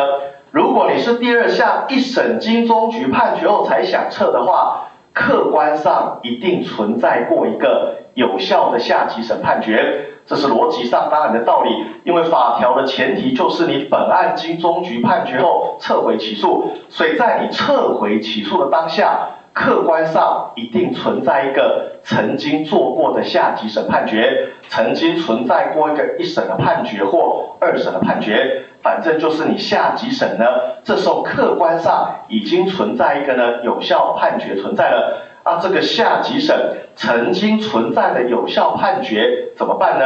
如果你是第二项一审经中局判决后才想撤的话，客观上一定存在过一个有效的下级审判决。这是逻辑上当然的道理，因为法条的前提就是你本案经中局判决后撤回起诉，所以在你撤回起诉的当下，客观上一定存在一个曾经做过的下级审判决，曾经存在过一个一审的判决或二审的判决，反正就是你下级审呢，这时候客观上已经存在一个呢有效判决存在了。那，这个下级审曾经存在的有效判决怎么办呢？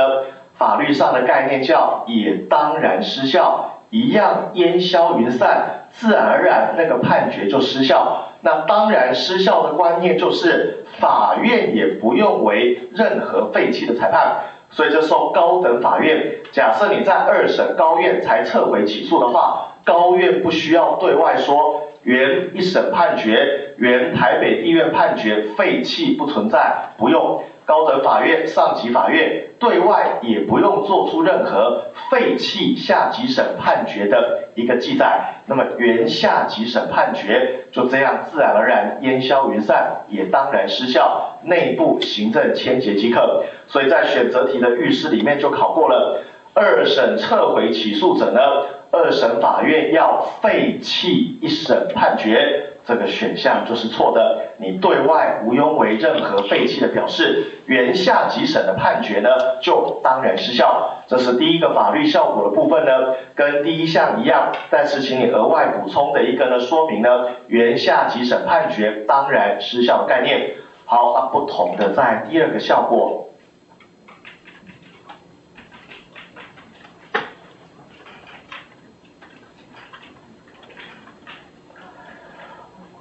法律上的概念叫也当然失效，一样烟消云散，自然而然那个判决就失效。那当然失效的观念就是法院也不用为任何废弃的裁判。所以这时候高等法院，假设你在二审高院才撤回起诉的话，高院不需要对外说原一审判决、原台北地院判决废弃不存在，不用。高等法院、上级法院对外也不用做出任何废弃下级审判决的一个记载，那么原下级审判决就这样自然而然烟消云散，也当然失效，内部行政签结即可。所以在选择题的预示里面就考过了，二审撤回起诉者呢，二审法院要废弃一审判决。这个选项就是错的，你对外无庸为任何废弃的表示，原下级审的判决呢，就当然失效。这是第一个法律效果的部分呢，跟第一项一样，但是请你额外补充的一个呢说明呢，原下级审判决当然失效的概念。好，啊，不同的在第二个效果。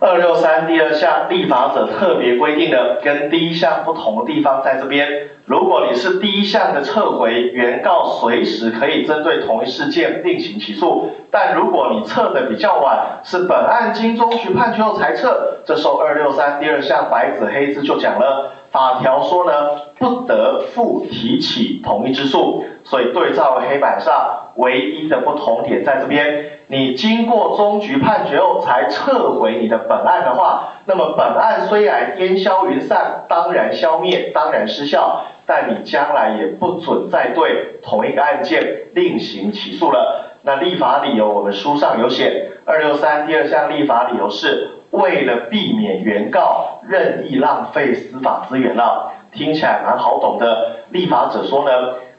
二六三第二项立法者特别规定的，跟第一项不同的地方在这边。如果你是第一项的撤回，原告随时可以针对同一事件另行起诉；但如果你撤的比较晚，是本案经中局判决后才撤，这时候二六三第二项白纸黑字就讲了，法条说呢，不得复提起同一之诉。所以对照黑板上唯一的不同点在这边。你经过终局判决后才撤回你的本案的话，那么本案虽然烟消云散，当然消灭，当然失效，但你将来也不准再对同一个案件另行起诉了。那立法理由我们书上有写，二六三第二项立法理由是为了避免原告任意浪费司法资源了。听起来蛮好懂的，立法者说呢？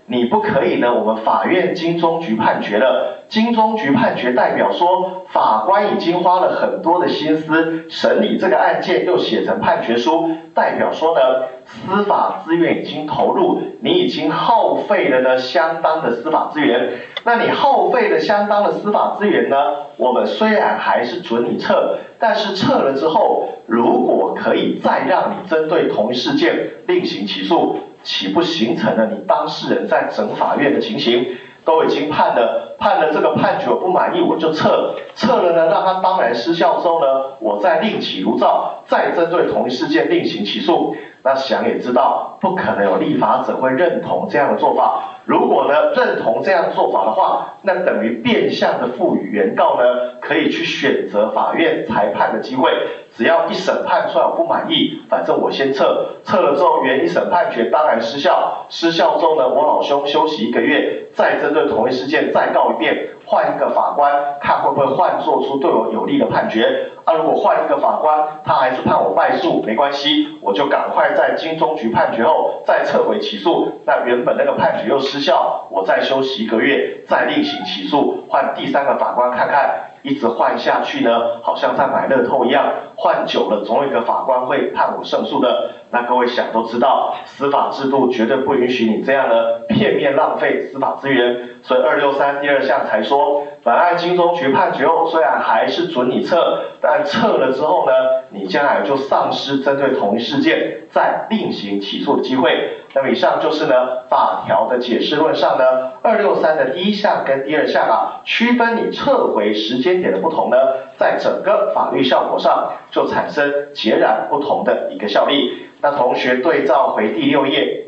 你不可以呢？我们法院经中局判决了，经中局判决代表说，法官已经花了很多的心思审理这个案件，又写成判决书，代表说呢，司法资源已经投入，你已经耗费了呢相当的司法资源。那你耗费了相当的司法资源呢？我们虽然还是准你撤，但是撤了之后，如果可以再让你针对同一事件另行起诉。岂不形成了你当事人在整法院的情形？都已经判了，判了这个判决我不满意，我就撤，撤了呢，让他当然失效之后呢，我再另起炉灶，再针对同一事件另行起诉。那想也知道，不可能有立法者会认同这样的做法。如果呢认同这样做法的话，那等于变相的赋予原告呢可以去选择法院裁判的机会。只要一审判出来我不满意，反正我先撤，撤了之后原一审判决当然失效，失效之后呢，我老兄休息一个月，再针对同一事件再告一遍，换一个法官看会不会换做出对我有利的判决。啊，如果换一个法官，他还是判我败诉，没关系，我就赶快在金钟局判决后再撤回起诉，那原本那个判决又失效，我再休息一个月，再另行起诉，换第三个法官看看。一直换下去呢，好像在买乐透一样，换久了总有一个法官会判我胜诉的。那各位想都知道，司法制度绝对不允许你这样的片面浪费司法资源。所以二六三第二项才说，本案经中局判决后，虽然还是准你撤，但撤了之后呢，你将来就丧失针对同一事件再另行起诉的机会。那么以上就是呢法条的解释论上呢，二六三的第一项跟第二项啊，区分你撤回时间点的不同呢，在整个法律效果上就产生截然不同的一个效力。那同学对照回第六页，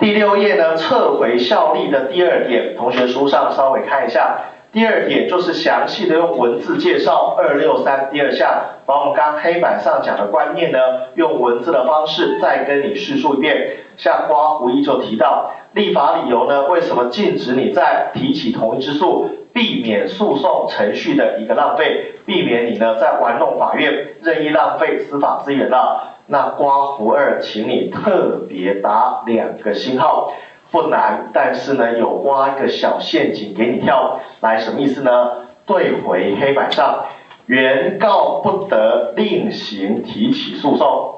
第六页呢撤回效力的第二点，同学书上稍微看一下。第二点就是详细的用文字介绍二六三第二项，把我们刚黑板上讲的观念呢，用文字的方式再跟你叙述一遍。像刮胡一就提到，立法理由呢，为什么禁止你在提起同一之诉，避免诉讼程序的一个浪费，避免你呢在玩弄法院，任意浪费司法资源了。那刮胡二，请你特别打两个星号。不难，但是呢，有挖一个小陷阱给你跳，来什么意思呢？对回黑板上，原告不得另行提起诉讼。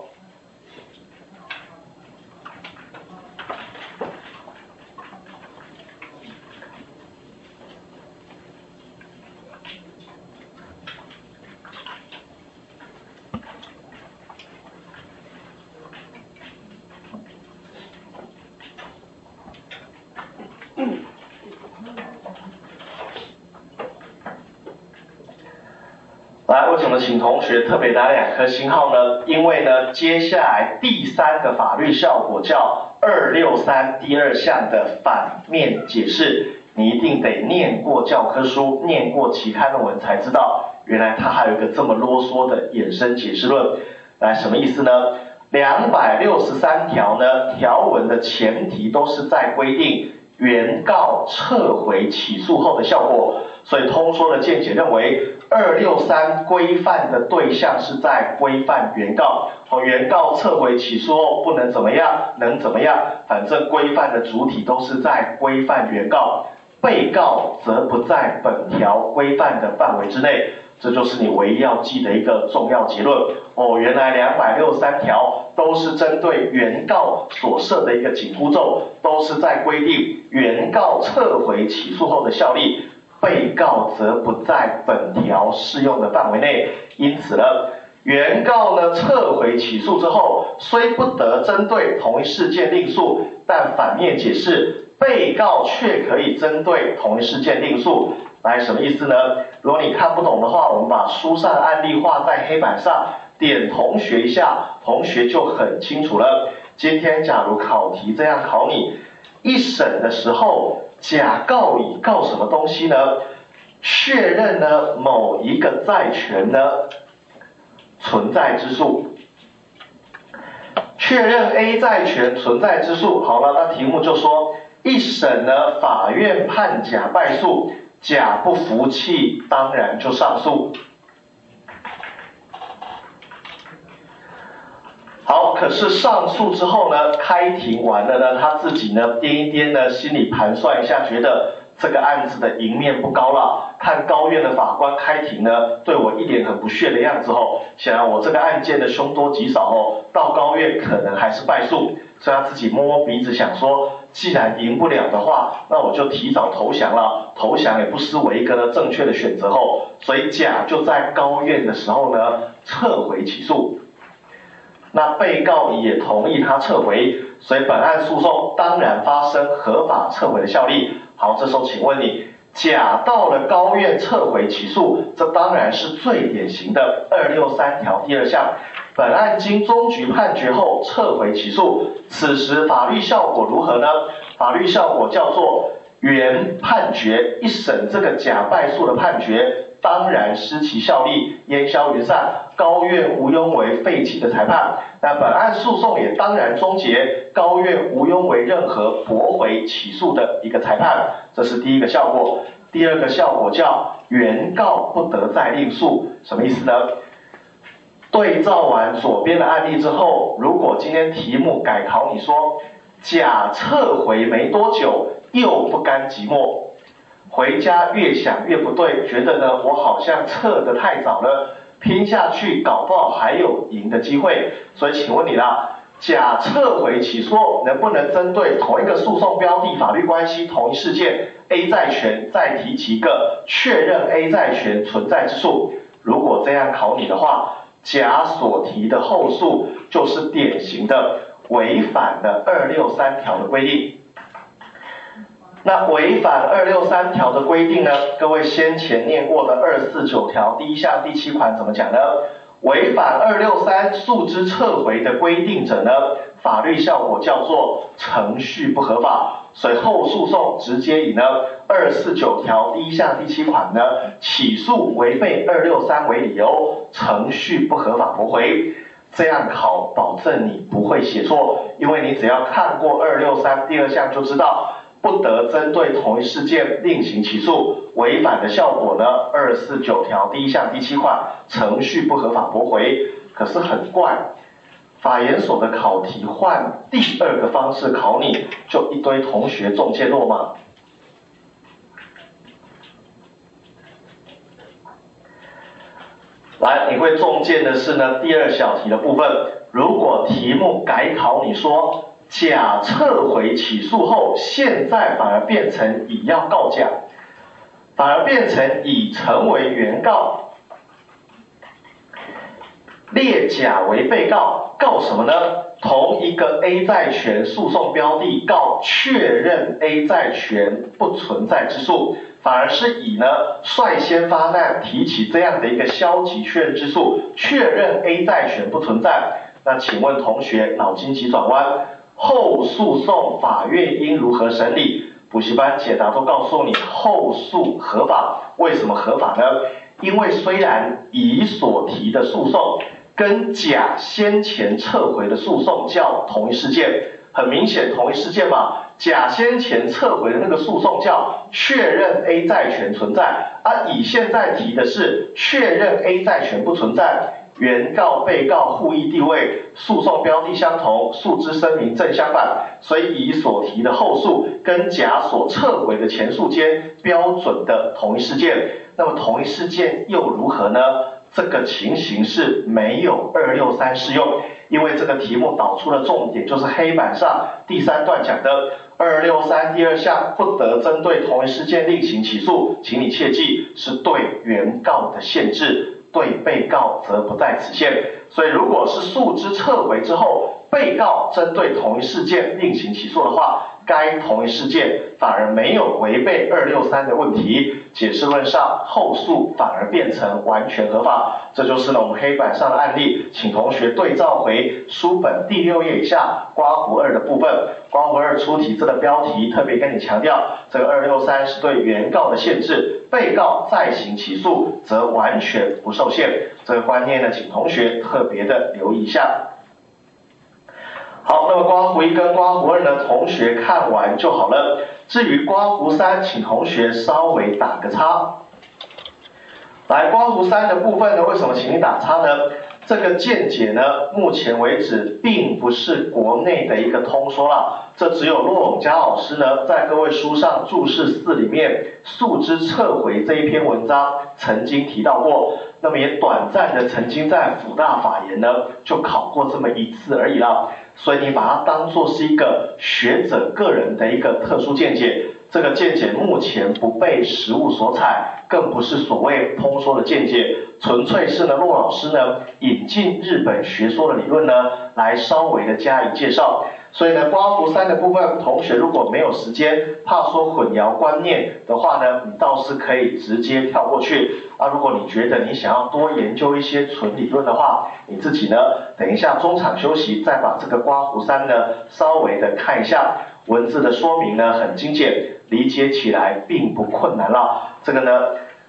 们请同学特别拿两颗星号呢？因为呢，接下来第三个法律效果叫二六三第二项的反面解释，你一定得念过教科书、念过期刊论文才知道，原来它还有一个这么啰嗦的衍生解释论。来，什么意思呢？两百六十三条呢，条文的前提都是在规定原告撤回起诉后的效果，所以通说的见解认为。二六三规范的对象是在规范原告，哦，原告撤回起诉后不能怎么样，能怎么样？反正规范的主体都是在规范原告，被告则不在本条规范的范围之内。这就是你唯一要记的一个重要结论。哦，原来两百六十三条都是针对原告所设的一个紧箍咒，都是在规定原告撤回起诉后的效力。被告则不在本条适用的范围内，因此呢，原告呢撤回起诉之后，虽不得针对同一事件定诉，但反面解释，被告却可以针对同一事件定诉。来，什么意思呢？如果你看不懂的话，我们把书上案例画在黑板上，点同学一下，同学就很清楚了。今天假如考题这样考你，一审的时候。甲告乙告什么东西呢？确认呢某一个债权呢存在之数，确认 A 债权存在之数。好了，那题目就说一审呢法院判甲败诉，甲不服气，当然就上诉。好，可是上诉之后呢，开庭完了呢，他自己呢掂一掂呢，心里盘算一下，觉得这个案子的赢面不高了。看高院的法官开庭呢，对我一脸很不屑的样子后，想我这个案件的凶多吉少哦，到高院可能还是败诉，所以他自己摸摸鼻子想说，既然赢不了的话，那我就提早投降了，投降也不失为一个正确的选择后，所以甲就在高院的时候呢撤回起诉。那被告也同意他撤回，所以本案诉讼当然发生合法撤回的效力。好，这时候请问你，甲到了高院撤回起诉，这当然是最典型的二六三条第二项。本案经中局判决后撤回起诉，此时法律效果如何呢？法律效果叫做原判决一审这个假败诉的判决。当然失其效力，烟消云散，高院无庸为废弃的裁判。那本案诉讼也当然终结，高院无庸为任何驳回起诉的一个裁判。这是第一个效果。第二个效果叫原告不得再另诉，什么意思呢？对照完左边的案例之后，如果今天题目改考你说，甲撤回没多久又不甘寂寞。回家越想越不对，觉得呢我好像撤得太早了，拼下去搞不好还有赢的机会。所以请问你啦，甲撤回起诉能不能针对同一个诉讼标的、法律关系、同一事件 A 债权再提起一个确认 A 债权存在之诉？如果这样考你的话，甲所提的后诉就是典型的违反了二六三条的规定。那违反二六三条的规定呢？各位先前念过的二四九条第一项第七款怎么讲呢？违反二六三诉之撤回的规定者呢，法律效果叫做程序不合法，随后诉讼直接以呢二四九条第一项第七款呢起诉违背二六三为理由，程序不合法驳回。这样考保证你不会写错，因为你只要看过二六三第二项就知道。不得针对同一事件另行起诉，违反的效果呢？二四九条第一项第七款，程序不合法驳回。可是很怪，法研所的考题换第二个方式考你，就一堆同学中箭落马。来，你会中箭的是呢？第二小题的部分，如果题目改考你说。甲撤回起诉后，现在反而变成乙要告甲，反而变成乙成为原告，列甲为被告，告什么呢？同一个 A 债权诉讼标的告确认 A 债权不存在之诉。反而是乙呢率先发难提起这样的一个消极确认之诉，确认 A 债权不存在。那请问同学脑筋急转弯，后诉讼法院应如何审理？补习班解答都告诉你后诉合法，为什么合法呢？因为虽然乙所提的诉讼跟甲先前撤回的诉讼叫同一事件，很明显同一事件嘛。甲先前撤回的那个诉讼叫确认 A 债权存在，而乙现在提的是确认 A 债权不存在。原告、被告互异地位，诉讼标的相同，诉之声明正相反，所以乙所提的后诉跟甲所撤回的前诉间标准的同一事件。那么同一事件又如何呢？这个情形是没有二六三适用，因为这个题目导出的重点就是黑板上第三段讲的二六三第二项不得针对同一事件另行起诉，请你切记是对原告的限制，对被告则不在此限。所以如果是诉之撤回之后，被告针对同一事件另行起诉的话。该同一事件反而没有违背二六三的问题，解释论上后诉反而变成完全合法，这就是呢我们黑板上的案例，请同学对照回书本第六页以下刮胡二的部分，刮胡二出题这个标题特别跟你强调，这个二六三是对原告的限制，被告再行起诉则完全不受限，这个观念呢，请同学特别的留意一下。好，那么刮胡一跟刮胡二呢，同学看完就好了。至于刮胡三，请同学稍微打个叉。来，刮胡三的部分呢，为什么请你打叉呢？这个见解呢，目前为止并不是国内的一个通说了，这只有骆永佳老师呢，在各位书上注释四里面素之撤回这一篇文章曾经提到过，那么也短暂的曾经在辅大法研呢就考过这么一次而已了，所以你把它当做是一个学者个人的一个特殊见解。这个见解目前不被实物所采，更不是所谓通说的见解，纯粹是呢，骆老师呢引进日本学说的理论呢，来稍微的加以介绍。所以呢，刮胡三的部分，同学如果没有时间，怕说混淆观念的话呢，你倒是可以直接跳过去。啊，如果你觉得你想要多研究一些纯理论的话，你自己呢，等一下中场休息，再把这个刮胡三呢，稍微的看一下文字的说明呢，很精简。理解起来并不困难了。这个呢，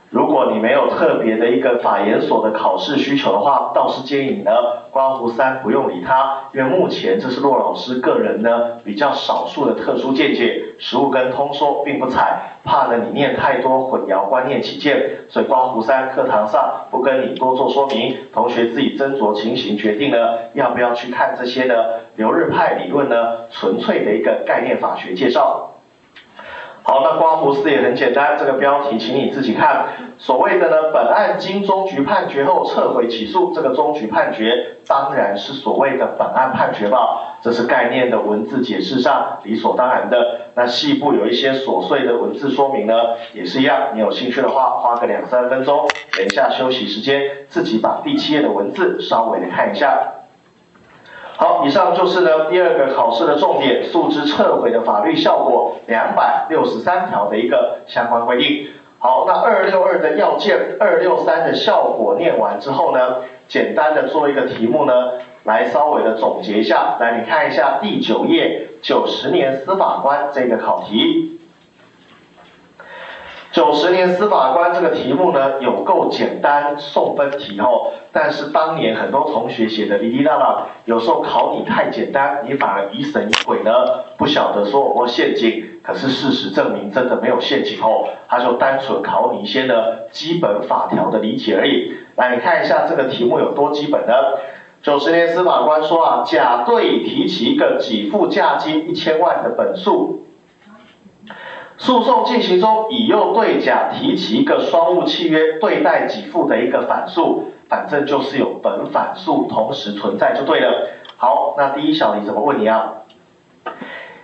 如果你没有特别的一个法研所的考试需求的话，倒是建议你呢，刮胡三不用理它，因为目前这是骆老师个人呢比较少数的特殊见解，实物跟通说并不采，怕呢你念太多混淆观念起见，所以刮胡三课堂上不跟你多做说明，同学自己斟酌情形决定呢，要不要去看这些呢留日派理论呢，纯粹的一个概念法学介绍。好，那刮胡四也很简单，这个标题请你自己看。所谓的呢，本案经中局判决后撤回起诉，这个中局判决当然是所谓的本案判决吧，这是概念的文字解释上理所当然的。那细部有一些琐碎的文字说明呢，也是一样。你有兴趣的话，花个两三分钟，等一下休息时间，自己把第七页的文字稍微的看一下。好，以上就是呢第二个考试的重点，诉之撤回的法律效果两百六十三条的一个相关规定。好，那二六二的要件，二六三的效果念完之后呢，简单的做一个题目呢，来稍微的总结一下。来，你看一下第九页九十年司法官这个考题。九十年司法官这个题目呢，有够简单，送分题哦。但是当年很多同学写的哩哩啦啦，有时候考你太简单，你反而疑神疑鬼呢，不晓得说有没有陷阱。可是事实证明真的没有陷阱哦，他就单纯考你一些呢基本法条的理解而已。来，你看一下这个题目有多基本呢？九十年司法官说啊，甲对提起一个给付价金一千万的本诉。诉讼进行中，乙又对甲提起一个双务契约对待给付的一个反诉，反正就是有本反诉同时存在就对了。好，那第一小题怎么问你啊？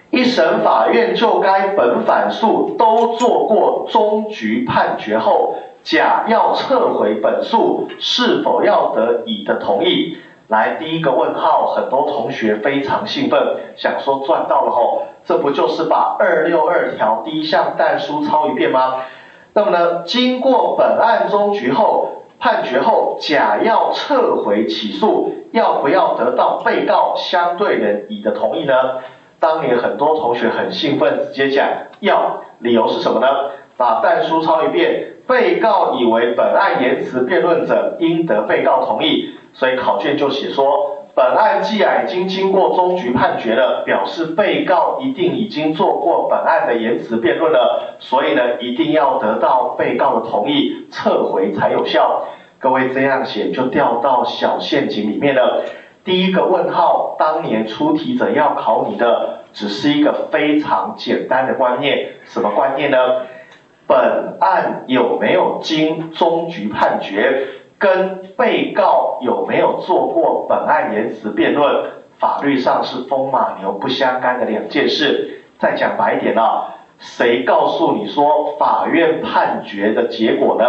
一审法院就该本反诉都做过终局判决后，甲要撤回本诉，是否要得乙的同意？来，第一个问号，很多同学非常兴奋，想说赚到了吼，这不就是把二六二条第一项但书抄一遍吗？那么呢，经过本案终局后判决后，甲要撤回起诉，要不要得到被告相对人乙的同意呢？当年很多同学很兴奋，直接讲要，理由是什么呢？把但书抄一遍，被告以为本案言辞辩论者应得被告同意，所以考卷就写说。本案既然已经经过终局判决了，表示被告一定已经做过本案的言辞辩论了，所以呢，一定要得到被告的同意，撤回才有效。各位这样写就掉到小陷阱里面了。第一个问号，当年出题者要考你的，只是一个非常简单的观念，什么观念呢？本案有没有经终局判决？跟被告有没有做过本案言辞辩论，法律上是风马牛不相干的两件事。再讲白一点啊，谁告诉你说法院判决的结果呢？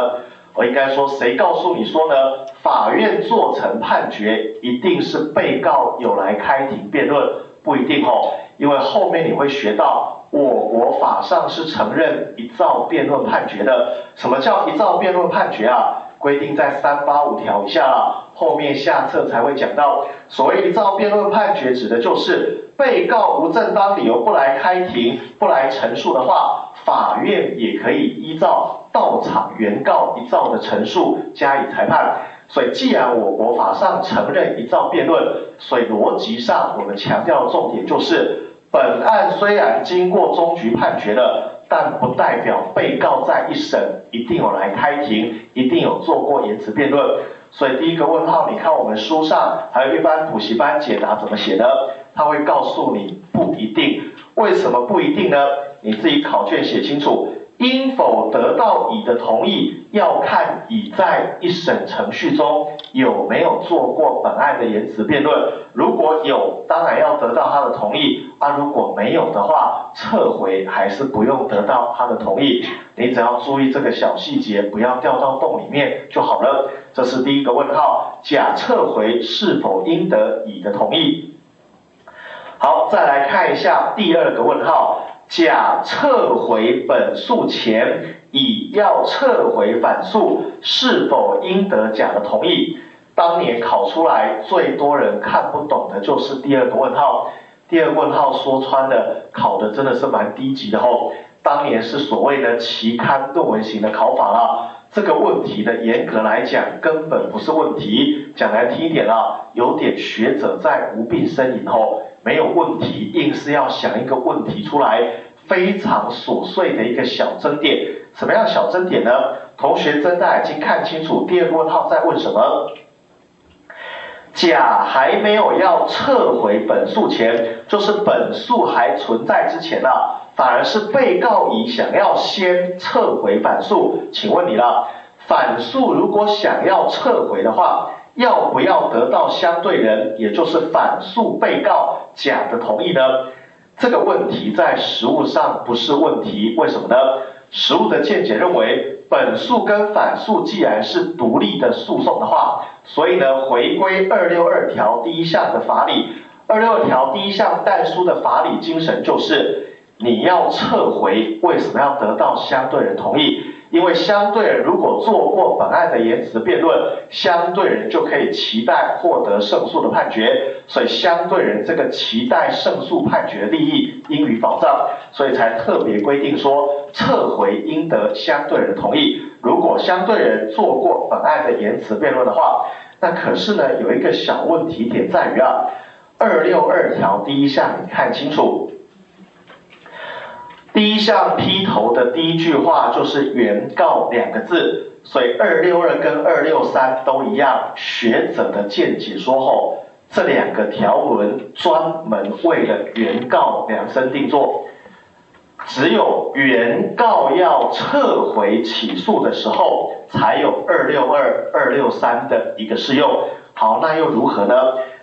我应该说，谁告诉你说呢？法院做成判决，一定是被告有来开庭辩论，不一定哦。因为后面你会学到，我国法上是承认一造辩论判决的。什么叫一造辩论判决啊？规定在三八五条以下了，后面下册才会讲到。所谓一造辩论判决，指的就是被告无正当理由不来开庭、不来陈述的话，法院也可以依照到场原告一造的陈述加以裁判。所以，既然我国法上承认一照辩论，所以逻辑上我们强调的重点就是，本案虽然经过终局判决了。但不代表被告在一审一定有来开庭，一定有做过言辞辩论。所以第一个问号，你看我们书上还有一般补习班解答怎么写的？他会告诉你不一定，为什么不一定呢？你自己考卷写清楚。应否得到乙的同意，要看乙在一审程序中有没有做过本案的言辞辩论。如果有，当然要得到他的同意；啊，如果没有的话，撤回还是不用得到他的同意。你只要注意这个小细节，不要掉到洞里面就好了。这是第一个问号：甲撤回是否应得乙的同意？好，再来看一下第二个问号。甲撤回本诉前，乙要撤回反诉，是否应得甲的同意？当年考出来最多人看不懂的就是第二个问号。第二个问号说穿了，考的真的是蛮低级的哦。当年是所谓的期刊论文型的考法了。这个问题的严格来讲根本不是问题，讲来听一点啊，有点学者在无病呻吟哦。没有问题，硬是要想一个问题出来，非常琐碎的一个小争点。什么样小争点呢？同学睁大眼睛看清楚，第二个问号在问什么？甲还没有要撤回本诉前，就是本诉还存在之前呢，反而是被告乙想要先撤回反诉。请问你了，反诉如果想要撤回的话？要不要得到相对人，也就是反诉被告甲的同意呢？这个问题在实务上不是问题，为什么呢？实务的见解认为，本诉跟反诉既然是独立的诉讼的话，所以呢，回归二六二条第一项的法理，二六二条第一项代书的法理精神就是，你要撤回，为什么要得到相对人同意？因为相对人如果做过本案的言辞辩论，相对人就可以期待获得胜诉的判决，所以相对人这个期待胜诉判决利益应予保障，所以才特别规定说撤回应得相对人同意。如果相对人做过本案的言辞辩论的话，那可是呢有一个小问题点在于啊，二六二条第一项你看清楚。第一项批头的第一句话就是原告两个字，所以二六二跟二六三都一样。学者的见解说后，这两个条文专门为了原告量身定做，只有原告要撤回起诉的时候，才有二六二、二六三的一个适用。好，那又如何呢？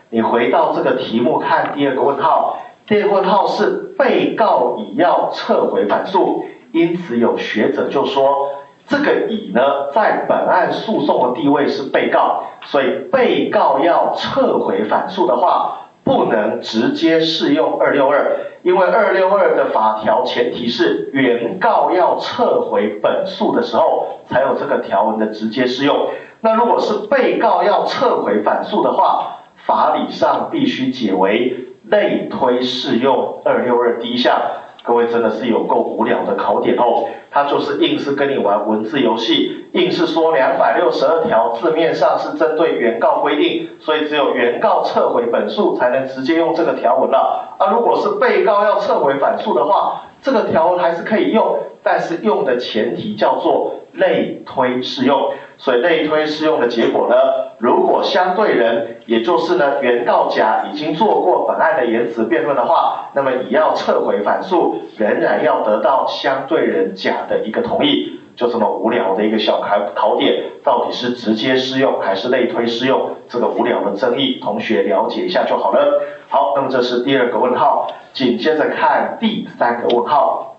你回到这个题目看第二个问号。第二个问号是被告乙要撤回反诉，因此有学者就说，这个乙呢在本案诉讼的地位是被告，所以被告要撤回反诉的话，不不能直接适用二六二，因为二六二的法条前提是原告要撤回本诉的时候才有这个条文的直接适用。那如果是被告要撤回反诉的话，法理上必须解为类推适用二六二第一项。各位真的是有够无聊的考点哦，他就是硬是跟你玩文字游戏，硬是说两百六十二条字面上是针对原告规定，所以只有原告撤回本诉才能直接用这个条文了。啊，如果是被告要撤回反诉的话，这个条文还是可以用，但是用的前提叫做类推适用。所以类推适用的结果呢，如果相对人，也就是呢原告甲已经做过本案的言辞辩论的话，那么也要撤回反诉，仍然要得到相对人甲的一个同意。就这么无聊的一个小考考点，到底是直接适用还是类推适用？这个无聊的争议，同学了解一下就好了。好，那么这是第二个问号，紧接着看第三个问号。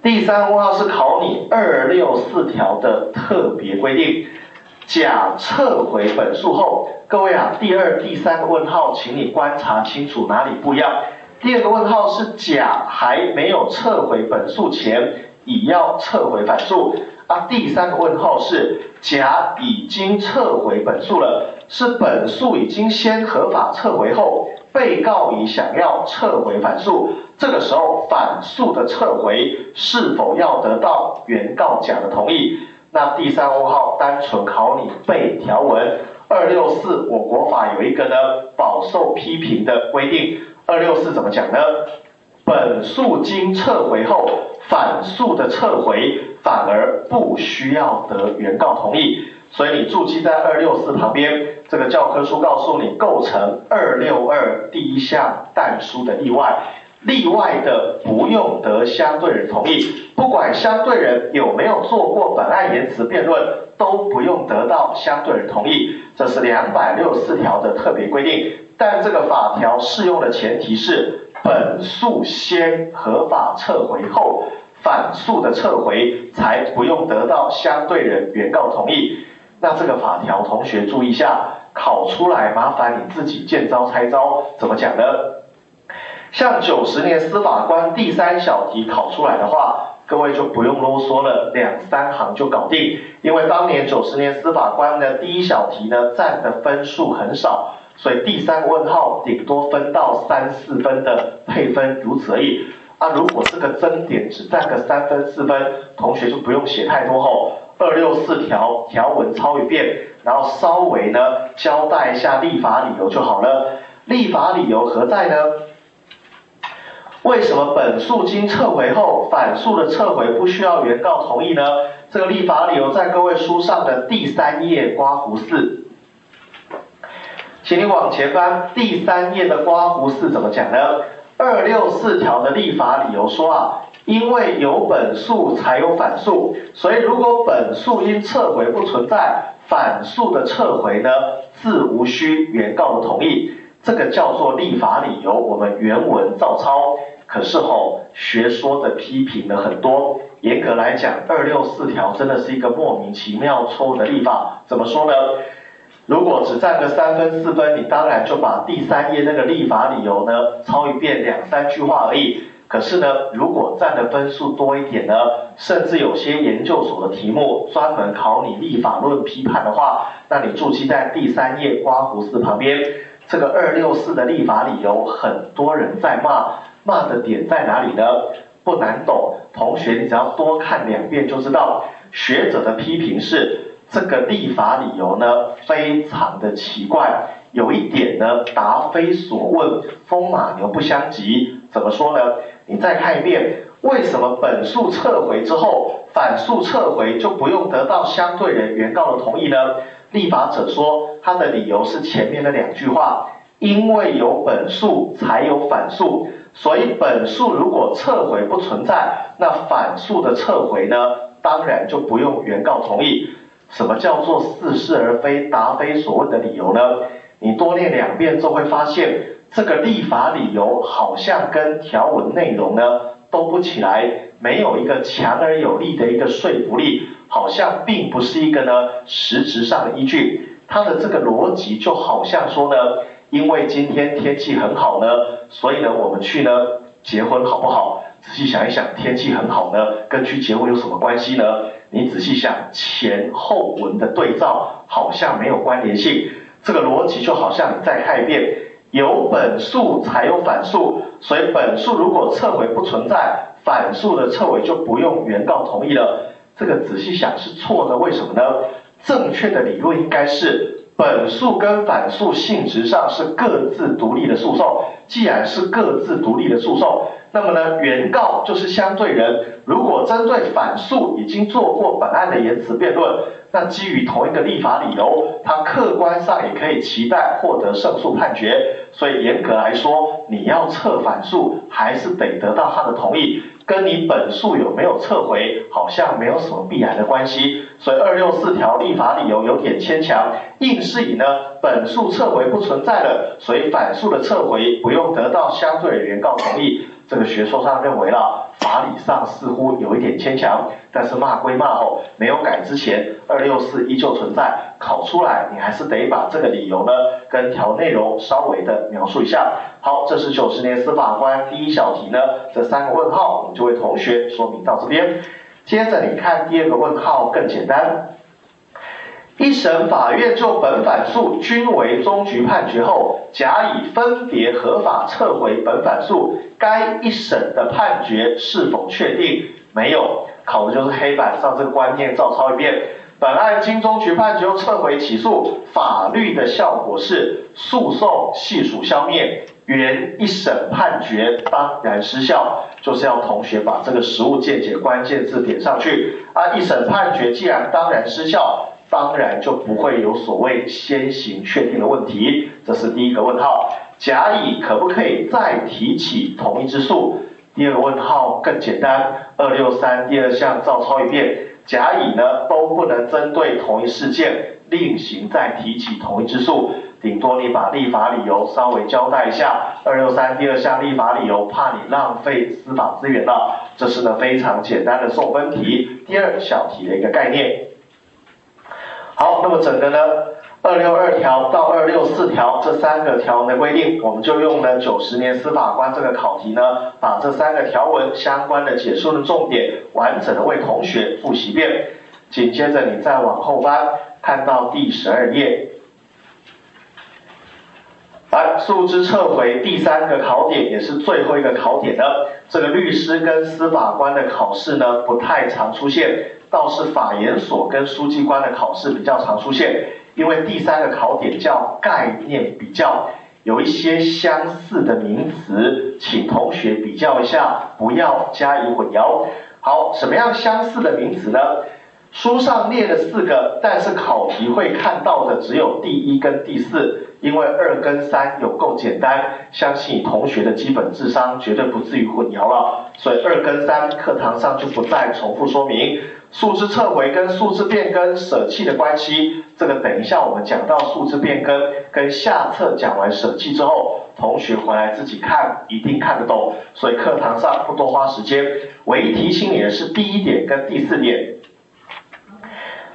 第三问号是考你二六四条的特别规定，甲撤回本诉后，各位啊，第二、第三个问号，请你观察清楚哪里不一样。第二个问号是甲还没有撤回本诉前，乙要撤回反诉啊。第三个问号是甲已经撤回本诉了，是本诉已经先合法撤回后，被告已想要撤回反诉。这个时候反诉的撤回是否要得到原告甲的同意？那第三问号单纯考你背条文二六四，我国法有一个呢饱受批评的规定，二六四怎么讲呢？本诉经撤回后，反诉的撤回反而不需要得原告同意，所以你注记在二六四旁边，这个教科书告诉你构成二六二第一项但书的例外。例外的不用得相对人同意，不管相对人有没有做过本案言辞辩论，都不用得到相对人同意。这是两百六十四条的特别规定。但这个法条适用的前提是本诉先合法撤回后，反诉的撤回才不用得到相对人原告同意。那这个法条，同学注意一下，考出来麻烦你自己见招拆招，怎么讲呢？像九十年司法官第三小题考出来的话，各位就不用啰嗦了，两三行就搞定。因为当年九十年司法官的第一小题呢占的分数很少，所以第三个问号顶多分到三四分的配分，如此而已。啊，如果这个争点只占个三分四分，同学就不用写太多后，二六四条条文抄一遍，然后稍微呢交代一下立法理由就好了。立法理由何在呢？为什么本诉经撤回后，反诉的撤回不需要原告同意呢？这个立法理由在各位书上的第三页刮胡四，请你往前翻，第三页的刮胡四怎么讲呢？二六四条的立法理由说啊，因为有本诉才有反诉，所以如果本诉因撤回不存在，反诉的撤回呢，自无需原告的同意。这个叫做立法理由，我们原文照抄。可是吼，学说的批评了很多。严格来讲，二六四条真的是一个莫名其妙错误的立法。怎么说呢？如果只占个三分四分，你当然就把第三页那个立法理由呢抄一遍，两三句话而已。可是呢，如果占的分数多一点呢，甚至有些研究所的题目专门考你立法论批判的话，那你注记在第三页刮胡四旁边。这个二六四的立法理由，很多人在骂，骂的点在哪里呢？不难懂，同学你只要多看两遍就知道。学者的批评是，这个立法理由呢，非常的奇怪，有一点呢，答非所问，风马牛不相及。怎么说呢？你再看一遍，为什么本诉撤回之后，反诉撤回就不用得到相对人原告的同意呢？立法者说，他的理由是前面的两句话，因为有本诉才有反诉，所以本诉如果撤回不存在，那反诉的撤回呢，当然就不用原告同意。什么叫做似是而非、答非所问的理由呢？你多念两遍就会发现，这个立法理由好像跟条文内容呢都不起来，没有一个强而有力的一个说服力。好像并不是一个呢实质上的依据，它的这个逻辑就好像说呢，因为今天天气很好呢，所以呢我们去呢结婚好不好？仔细想一想，天气很好呢，跟去结婚有什么关系呢？你仔细想，前后文的对照好像没有关联性，这个逻辑就好像你再看一遍，有本数才有反数，所以本数如果撤回不存在，反数的撤回就不用原告同意了。这个仔细想是错的，为什么呢？正确的理论应该是本诉跟反诉性质上是各自独立的诉讼，既然是各自独立的诉讼。那么呢，原告就是相对人。如果针对反诉已经做过本案的言辞辩论，那基于同一个立法理由，他客观上也可以期待获得胜诉判决。所以严格来说，你要撤反诉，还是得得到他的同意，跟你本诉有没有撤回，好像没有什么必然的关系。所以二六四条立法理由有点牵强，硬是以呢本诉撤回不存在了，所以反诉的撤回不用得到相对原告同意。这个学说上认为了，法理上似乎有一点牵强，但是骂归骂吼，没有改之前，二六四依旧存在，考出来你还是得把这个理由呢跟条内容稍微的描述一下。好，这是九十年司法官第一小题呢，这三个问号，我们就为同学说明到这边。接着你看第二个问号更简单。一审法院就本反诉均为终局判决后，甲乙分别合法撤回本反诉，该一审的判决是否确定？没有，考的就是黑板上这个观念，照抄一遍。本案经终局判决后撤回起诉，法律的效果是诉讼系数消灭，原一审判决当然失效。就是要同学把这个实务见解关键字点上去。啊，一审判决既然当然失效。当然就不会有所谓先行确定的问题，这是第一个问号。甲乙可不可以再提起同一之诉？第二个问号更简单，二六三第二项照抄一遍，甲乙呢都不能针对同一事件另行再提起同一之诉，顶多你把立法理由稍微交代一下。二六三第二项立法理由，怕你浪费司法资源了，这是呢非常简单的送分题，第二小题的一个概念。好，那么整个呢，二六二条到二六四条这三个条文的规定，我们就用了九十年司法官这个考题呢，把这三个条文相关的解说的重点完整的为同学复习一遍。紧接着你再往后翻，看到第十二页，来，诉之撤回第三个考点，也是最后一个考点的，这个律师跟司法官的考试呢，不太常出现。倒是法研所跟书记官的考试比较常出现，因为第三个考点叫概念比较，有一些相似的名词，请同学比较一下，不要加以混淆。好，什么样相似的名词呢？书上列了四个，但是考题会看到的只有第一跟第四。因为二跟三有够简单，相信同学的基本智商绝对不至于混淆了，所以二跟三课堂上就不再重复说明。数字撤回跟数字变更舍弃的关系，这个等一下我们讲到数字变更跟下册讲完舍弃之后，同学回来自己看一定看得懂，所以课堂上不多花时间。唯一提醒你的是第一点跟第四点。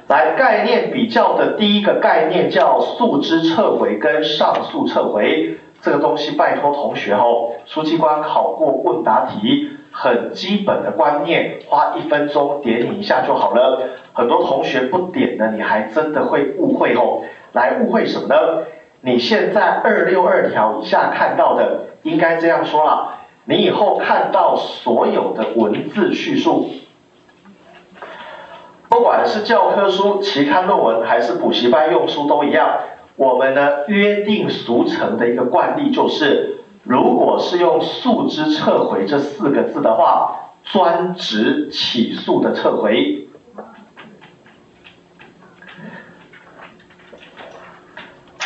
来概念比较的第一个概念叫诉之撤回跟上诉撤回，这个东西拜托同学哦，书记官考过问答题，很基本的观念，花一分钟点你一下就好了。很多同学不点呢，你还真的会误会哦。来误会什么呢？你现在二六二条以下看到的，应该这样说了，你以后看到所有的文字叙述。不管是教科书、期刊论文，还是补习班用书都一样。我们呢约定俗成的一个惯例就是，如果是用“诉之撤回”这四个字的话，专指起诉的撤回。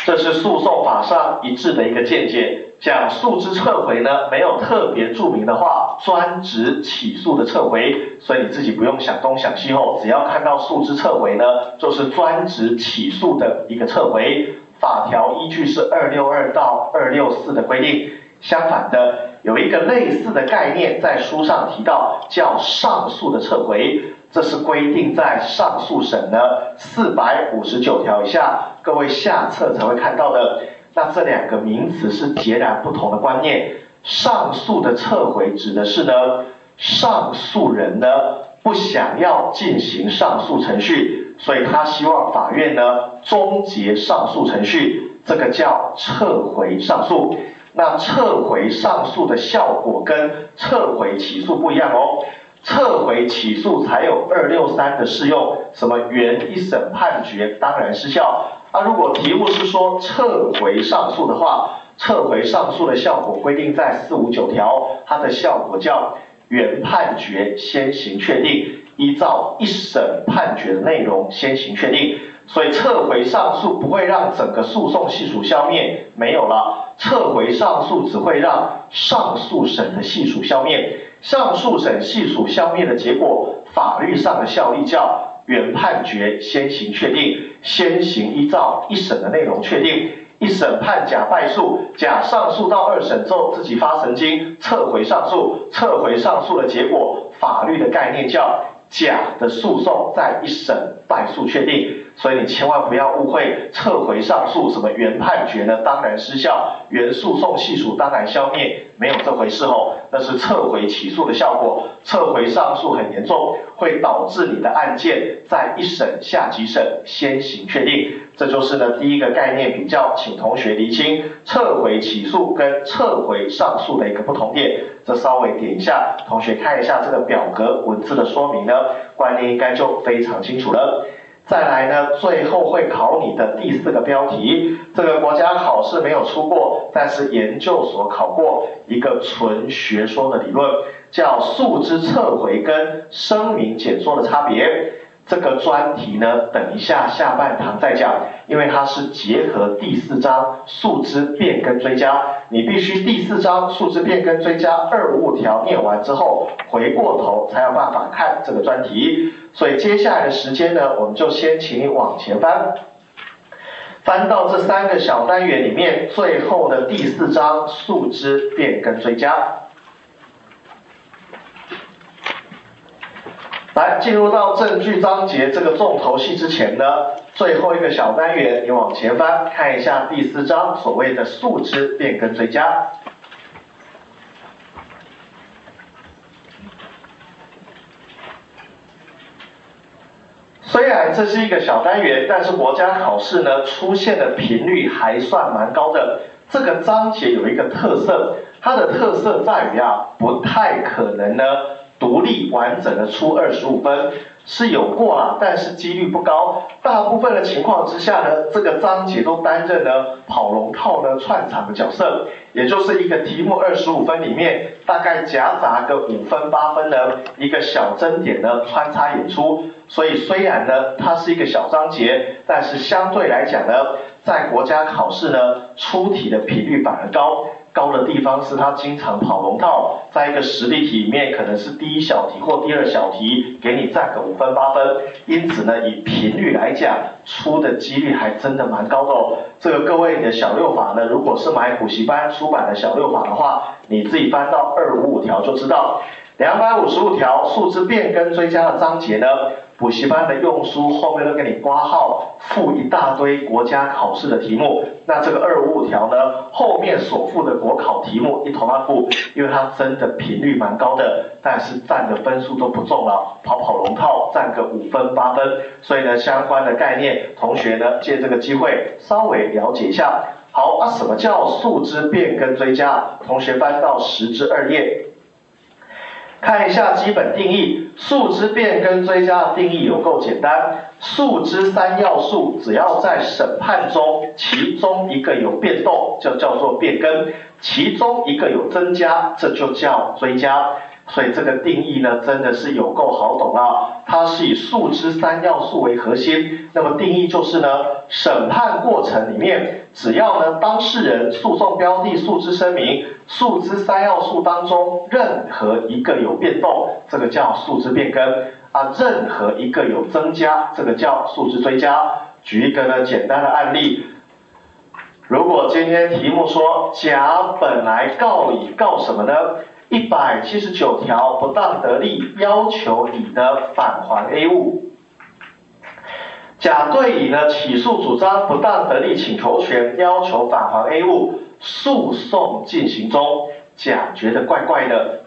这是诉讼法上一致的一个见解。讲诉之撤回呢，没有特别注明的话，专指起诉的撤回，所以你自己不用想东想西后，只要看到诉之撤回呢，就是专指起诉的一个撤回。法条依据是二六二到二六四的规定。相反的，有一个类似的概念在书上提到，叫上诉的撤回，这是规定在上诉审呢四百五十九条以下，各位下册才会看到的。那这两个名词是截然不同的观念。上诉的撤回指的是呢，上诉人呢不想要进行上诉程序，所以他希望法院呢终结上诉程序，这个叫撤回上诉。那撤回上诉的效果跟撤回起诉不一样哦。撤回起诉才有二六三的适用，什么原一审判决当然失效。啊，如果题目是说撤回上诉的话，撤回上诉的效果规定在四五九条，它的效果叫原判决先行确定，依照一审判决的内容先行确定。所以撤回上诉不会让整个诉讼系数消灭，没有了。撤回上诉只会让上诉审的系数消灭。上诉审系数消灭的结果，法律上的效力叫原判决先行确定，先行依照一审的内容确定。一审判甲败诉，甲上诉到二审之后自己发神经撤回上诉，撤回上诉的结果，法律的概念叫甲的诉讼在一审败诉确定。所以你千万不要误会，撤回上诉什么原判决呢？当然失效，原诉讼系数当然消灭，没有这回事哦。那是撤回起诉的效果，撤回上诉很严重，会导致你的案件在一审下级审先行确定。这就是呢第一个概念比较，请同学厘清撤回起诉跟撤回上诉的一个不同点。这稍微点一下，同学看一下这个表格文字的说明呢，观念应该就非常清楚了。再来呢，最后会考你的第四个标题，这个国家考试没有出过，但是研究所考过一个纯学说的理论，叫素质撤回跟声明解说的差别。这个专题呢，等一下下半堂再讲，因为它是结合第四章树枝变更追加，你必须第四章树枝变更追加二五五条念完之后，回过头才有办法看这个专题。所以接下来的时间呢，我们就先请你往前翻，翻到这三个小单元里面最后的第四章树枝变更追加。来，进入到证据章节这个重头戏之前呢，最后一个小单元，你往前翻看一下第四章所谓的素质变更追加。虽然这是一个小单元，但是国家考试呢出现的频率还算蛮高的。这个章节有一个特色，它的特色在于啊，不太可能呢。独立完整的出二十五分是有过啊，但是几率不高。大部分的情况之下呢，这个章节都担任了跑龙套呢串场的角色，也就是一个题目二十五分里面大概夹杂个五分八分的一个小争点呢穿插演出。所以虽然呢它是一个小章节，但是相对来讲呢，在国家考试呢出题的频率反而高。高的地方是他经常跑龙套，在一个实例题里面可能是第一小题或第二小题，给你占个五分八分，因此呢，以频率来讲，出的几率还真的蛮高的哦。这个各位你的小六法呢，如果是买补习班出版的小六法的话，你自己翻到二五五条就知道，两百五十五条数字变更追加的章节呢。补习班的用书后面都给你挂号附一大堆国家考试的题目，那这个二五五条呢，后面所附的国考题目一同二附，因为它真的频率蛮高的，但是占的分数都不重了，跑跑龙套占个五分八分，所以呢相关的概念，同学呢借这个机会稍微了解一下。好，啊什么叫数字变更追加？同学翻到十之二页。看一下基本定义，数之变更追加的定义有够简单，数之三要素只要在审判中其中一个有变动，就叫做变更；其中一个有增加，这就叫追加。所以这个定义呢，真的是有够好懂啊！它是以数之三要素为核心，那么定义就是呢，审判过程里面，只要呢当事人、诉讼标的、诉之声明、诉之三要素当中任何一个有变动，这个叫诉之变更啊；任何一个有增加，这个叫诉之追加。举一个呢简单的案例，如果今天题目说甲本来告乙告什么呢？一百七十九条不当得利，要求乙的返还 A 物。甲对乙呢起诉主张不当得利请求权，要求返还 A 物，诉讼进行中，甲觉得怪怪的。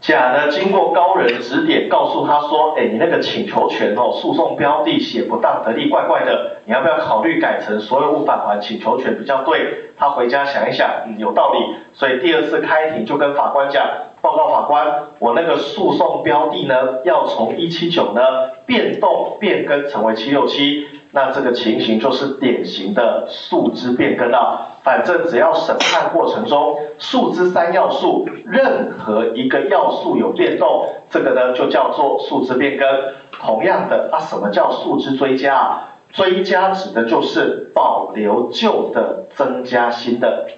甲呢，经过高人指点，告诉他说：“哎，你那个请求权哦，诉讼标的写不当得利，怪怪的，你要不要考虑改成所有物返还请求权比较对？”他回家想一想，嗯，有道理，所以第二次开庭就跟法官讲：“报告法官，我那个诉讼标的呢，要从一七九呢变动变更成为七六七。”那这个情形就是典型的诉之变更啊，反正只要审判过程中诉之三要素任何一个要素有变动，这个呢就叫做诉之变更。同样的啊，什么叫诉之追加啊？追加指的就是保留旧的，增加新的。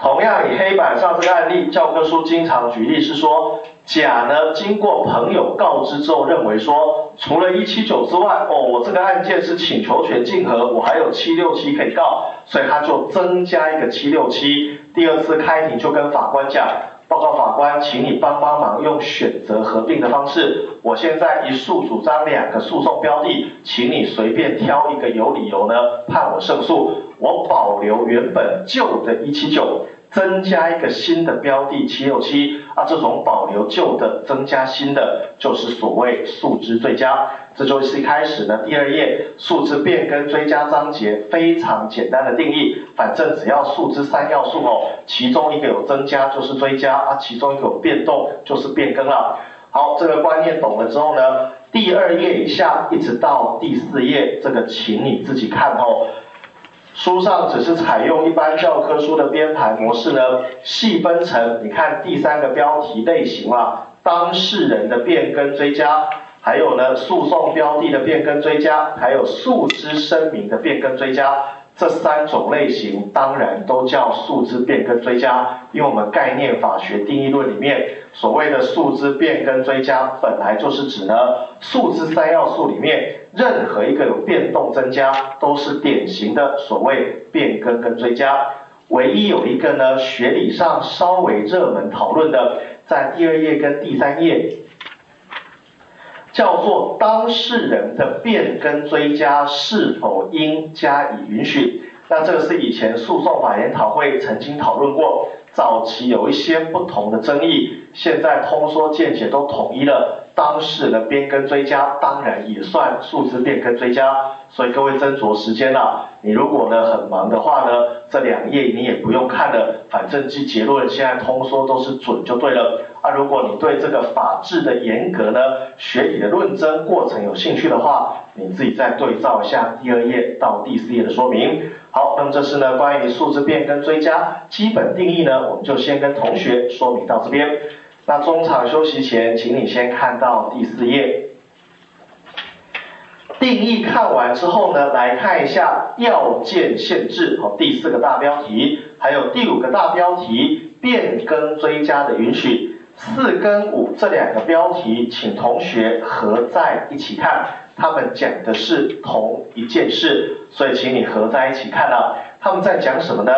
同样，以黑板上这个案例，教科书经常举例是说，甲呢经过朋友告知之后，认为说，除了一七九之外，哦，我这个案件是请求权竞合，我还有七六七可以告，所以他就增加一个七六七。第二次开庭就跟法官讲，报告法官，请你帮帮忙，用选择合并的方式，我现在一诉主张两个诉讼标的，请你随便挑一个有理由呢，判我胜诉。我保留原本旧的一七九，增加一个新的标的七六七啊，这种保留旧的增加新的，就是所谓诉之追加。这就是一开始呢，第二页诉之变更追加章节非常简单的定义，反正只要诉之三要素哦，其中一个有增加就是追加啊，其中一个有变动就是变更了。好，这个观念懂了之后呢，第二页以下一直到第四页，这个请你自己看哦。书上只是采用一般教科书的编排模式呢，细分成你看第三个标题类型啊，当事人的变更追加，还有呢诉讼标的的变更追加，还有诉之声明的变更追加。这三种类型当然都叫数字变更追加，因为我们概念法学定义论里面所谓的数字变更追加，本来就是指呢数字三要素里面任何一个有变动增加，都是典型的所谓变更跟追加。唯一有一个呢学理上稍微热门讨论的，在第二页跟第三页。叫做当事人的变更追加是否应加以允许？那这个是以前诉讼法研讨会曾经讨论过，早期有一些不同的争议，现在通说见解都统一了。当事人的变更追加当然也算数字变更追加，所以各位斟酌时间啦。你如果呢很忙的话呢，这两页你也不用看了，反正记结论现在通说都是准就对了。啊，如果你对这个法治的严格呢，学理的论证过程有兴趣的话，你自己再对照一下第二页到第四页的说明。好，那么这是呢关于数字变更追加基本定义呢，我们就先跟同学说明到这边。那中场休息前，请你先看到第四页。定义看完之后呢，来看一下要件限制，好，第四个大标题，还有第五个大标题变更追加的允许。四跟五这两个标题，请同学合在一起看，他们讲的是同一件事，所以请你合在一起看了。他们在讲什么呢？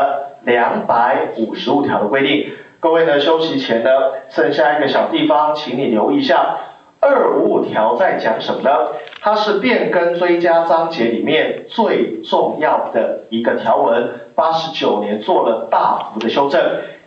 两百五十五条的规定。各位呢，休息前呢，剩下一个小地方，请你留意一下。二五五条在讲什么呢？它是变更追加章节里面最重要的一个条文。八十九年做了大幅的修正，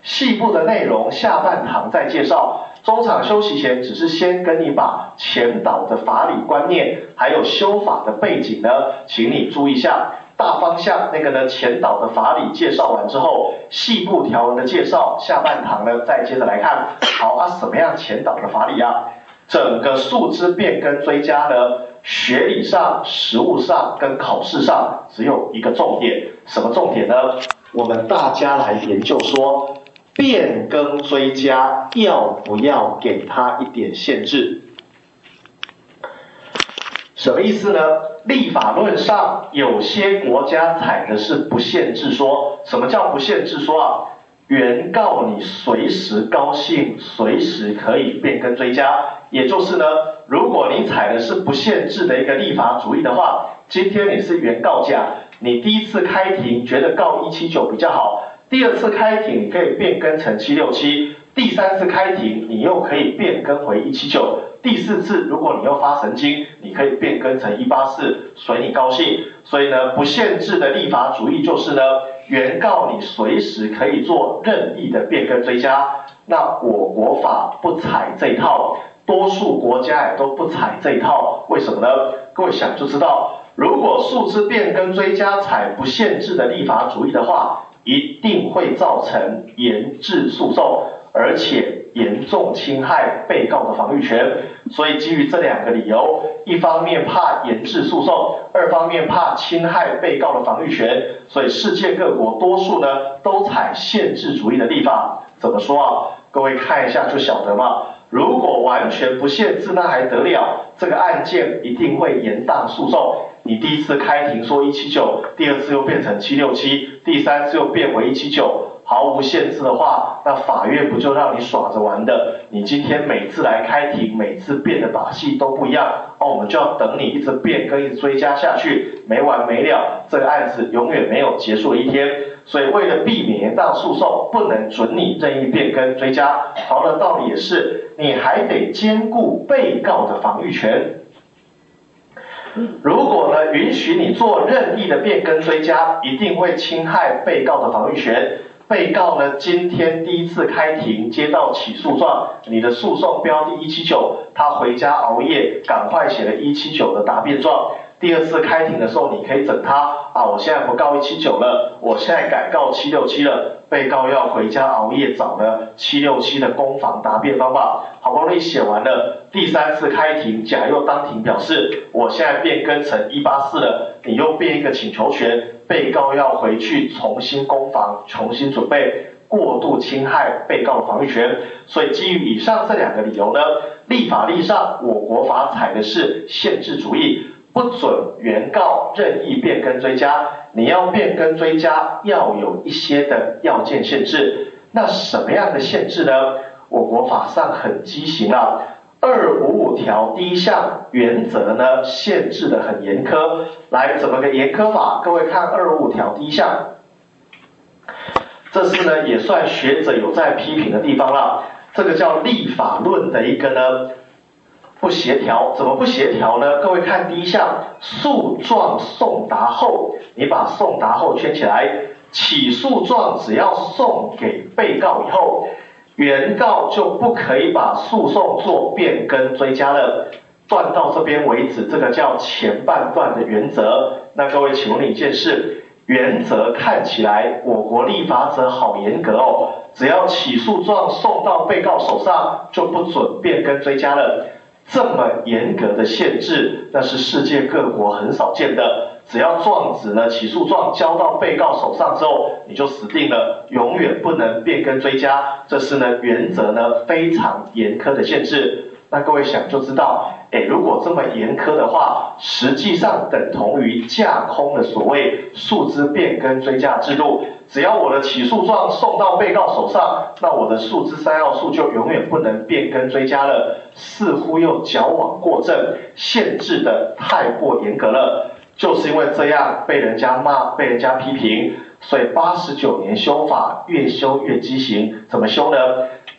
细部的内容下半堂再介绍。中场休息前，只是先跟你把前导的法理观念，还有修法的背景呢，请你注意一下。大方向那个呢，前导的法理介绍完之后，细部条文的介绍，下半堂呢再接着来看。好啊，什么样前导的法理啊？整个数之变更追加呢，学理上、实务上跟考试上只有一个重点，什么重点呢？我们大家来研究说，变更追加要不要给他一点限制？什么意思呢？立法论上有些国家采的是不限制说，什么叫不限制说啊？原告你随时高兴，随时可以变更追加。也就是呢，如果你采的是不限制的一个立法主义的话，今天你是原告甲，你第一次开庭觉得告一七九比较好。第二次开庭可以变更成七六七，第三次开庭你又可以变更回一七九，第四次如果你又发神经，你可以变更成一八四，随你高兴。所以呢，不限制的立法主义就是呢，原告你随时可以做任意的变更追加。那我国法不采这套，多数国家也都不采这一套，为什么呢？各位想就知道，如果数字变更追加采不限制的立法主义的话，一定会造成严制诉讼，而且严重侵害被告的防御权。所以基于这两个理由，一方面怕严制诉讼，二方面怕侵害被告的防御权，所以世界各国多数呢都采限制主义的立法。怎么说啊？各位看一下就晓得嘛。如果完全不限制，那还得了？这个案件一定会延宕诉讼。你第一次开庭说一七九，第二次又变成七六七，第三次又变回一七九。毫无限制的话，那法院不就让你耍着玩的？你今天每次来开庭，每次变的把戏都不一样，哦，我们就要等你一直变更，一直追加下去，没完没了，这个案子永远没有结束的一天。所以为了避免延宕诉讼，不能准你任意变更追加。好了，道理也是，你还得兼顾被告的防御权。如果呢允许你做任意的变更追加，一定会侵害被告的防御权。被告呢，今天第一次开庭接到起诉状，你的诉讼标的一七九，他回家熬夜，赶快写了一七九的答辩状。第二次开庭的时候，你可以整他啊，我现在不告一七九了，我现在改告七六七了。被告要回家熬夜找呢七六七的攻防答辩方法，好不容易写完了，第三次开庭，甲又当庭表示，我现在变更成一八四了，你又变一个请求权。被告要回去重新攻防，重新准备，过度侵害被告的防御权。所以基于以上这两个理由呢，立法例上我国法采的是限制主义，不准原告任意变更追加。你要变更追加，要有一些的要件限制。那什么样的限制呢？我国法上很畸形啊。二五五条第一项原则呢，限制的很严苛。来，怎么个严苛法？各位看二五五条第一项，这是呢也算学者有在批评的地方了。这个叫立法论的一个呢不协调，怎么不协调呢？各位看第一项，诉状送达后，你把送达后圈起来，起诉状只要送给被告以后。原告就不可以把诉讼做变更追加了，断到这边为止，这个叫前半段的原则。那各位，请问你一件事，原则看起来我国立法者好严格哦，只要起诉状送到被告手上，就不准变更追加了。这么严格的限制，那是世界各国很少见的。只要状子呢，起诉状交到被告手上之后，你就死定了，永远不能变更追加。这是呢原则呢非常严苛的限制。那各位想就知道，哎，如果这么严苛的话，实际上等同于架空的所谓诉资变更追加制度。只要我的起诉状送到被告手上，那我的诉资三要素就永远不能变更追加了。似乎又矫枉过正，限制的太过严格了。就是因为这样被人家骂、被人家批评，所以八十九年修法越修越畸形。怎么修呢？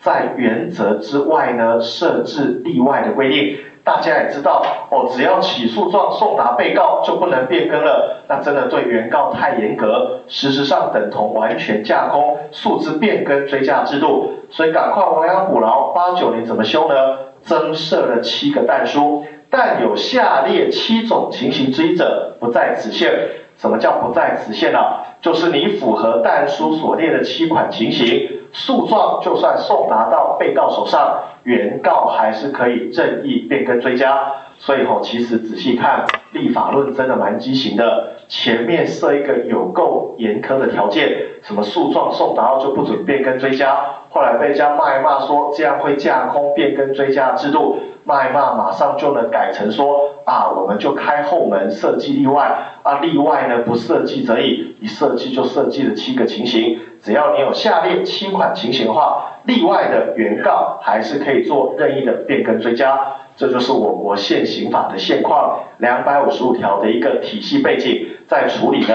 在原则之外呢，设置例外的规定。大家也知道，哦，只要起诉状送达被告就不能变更了。那真的对原告太严格，事实上等同完全架空诉之变更追加制度。所以赶快亡羊补牢。八九年怎么修呢？增设了七个但书。但有下列七种情形之一者，不在此限。什么叫不在此限呢？就是你符合但书所列的七款情形，诉状就算送达到被告手上，原告还是可以任意变更追加。所以吼，其实仔细看，立法论真的蛮畸形的。前面设一个有够严苛的条件，什么诉状送达后就不准变更追加，后来被家骂一骂说这样会架空变更追加的制度。骂一骂，马上就能改成说啊，我们就开后门设计例外啊，例外呢不设计则已，一设计就设计了七个情形，只要你有下列七款情形的话，例外的原告还是可以做任意的变更追加，这就是我国现行法的现况，两百五十五条的一个体系背景，在处理呢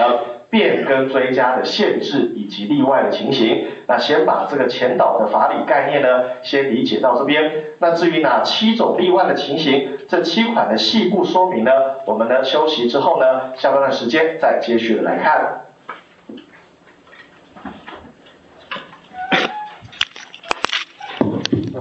变更追加的限制以及例外的情形。那先把这个前导的法理概念呢，先理解到这边。那至于哪七种例外的情形，这七款的细部说明呢，我们呢休息之后呢，下半段时间再继续来看。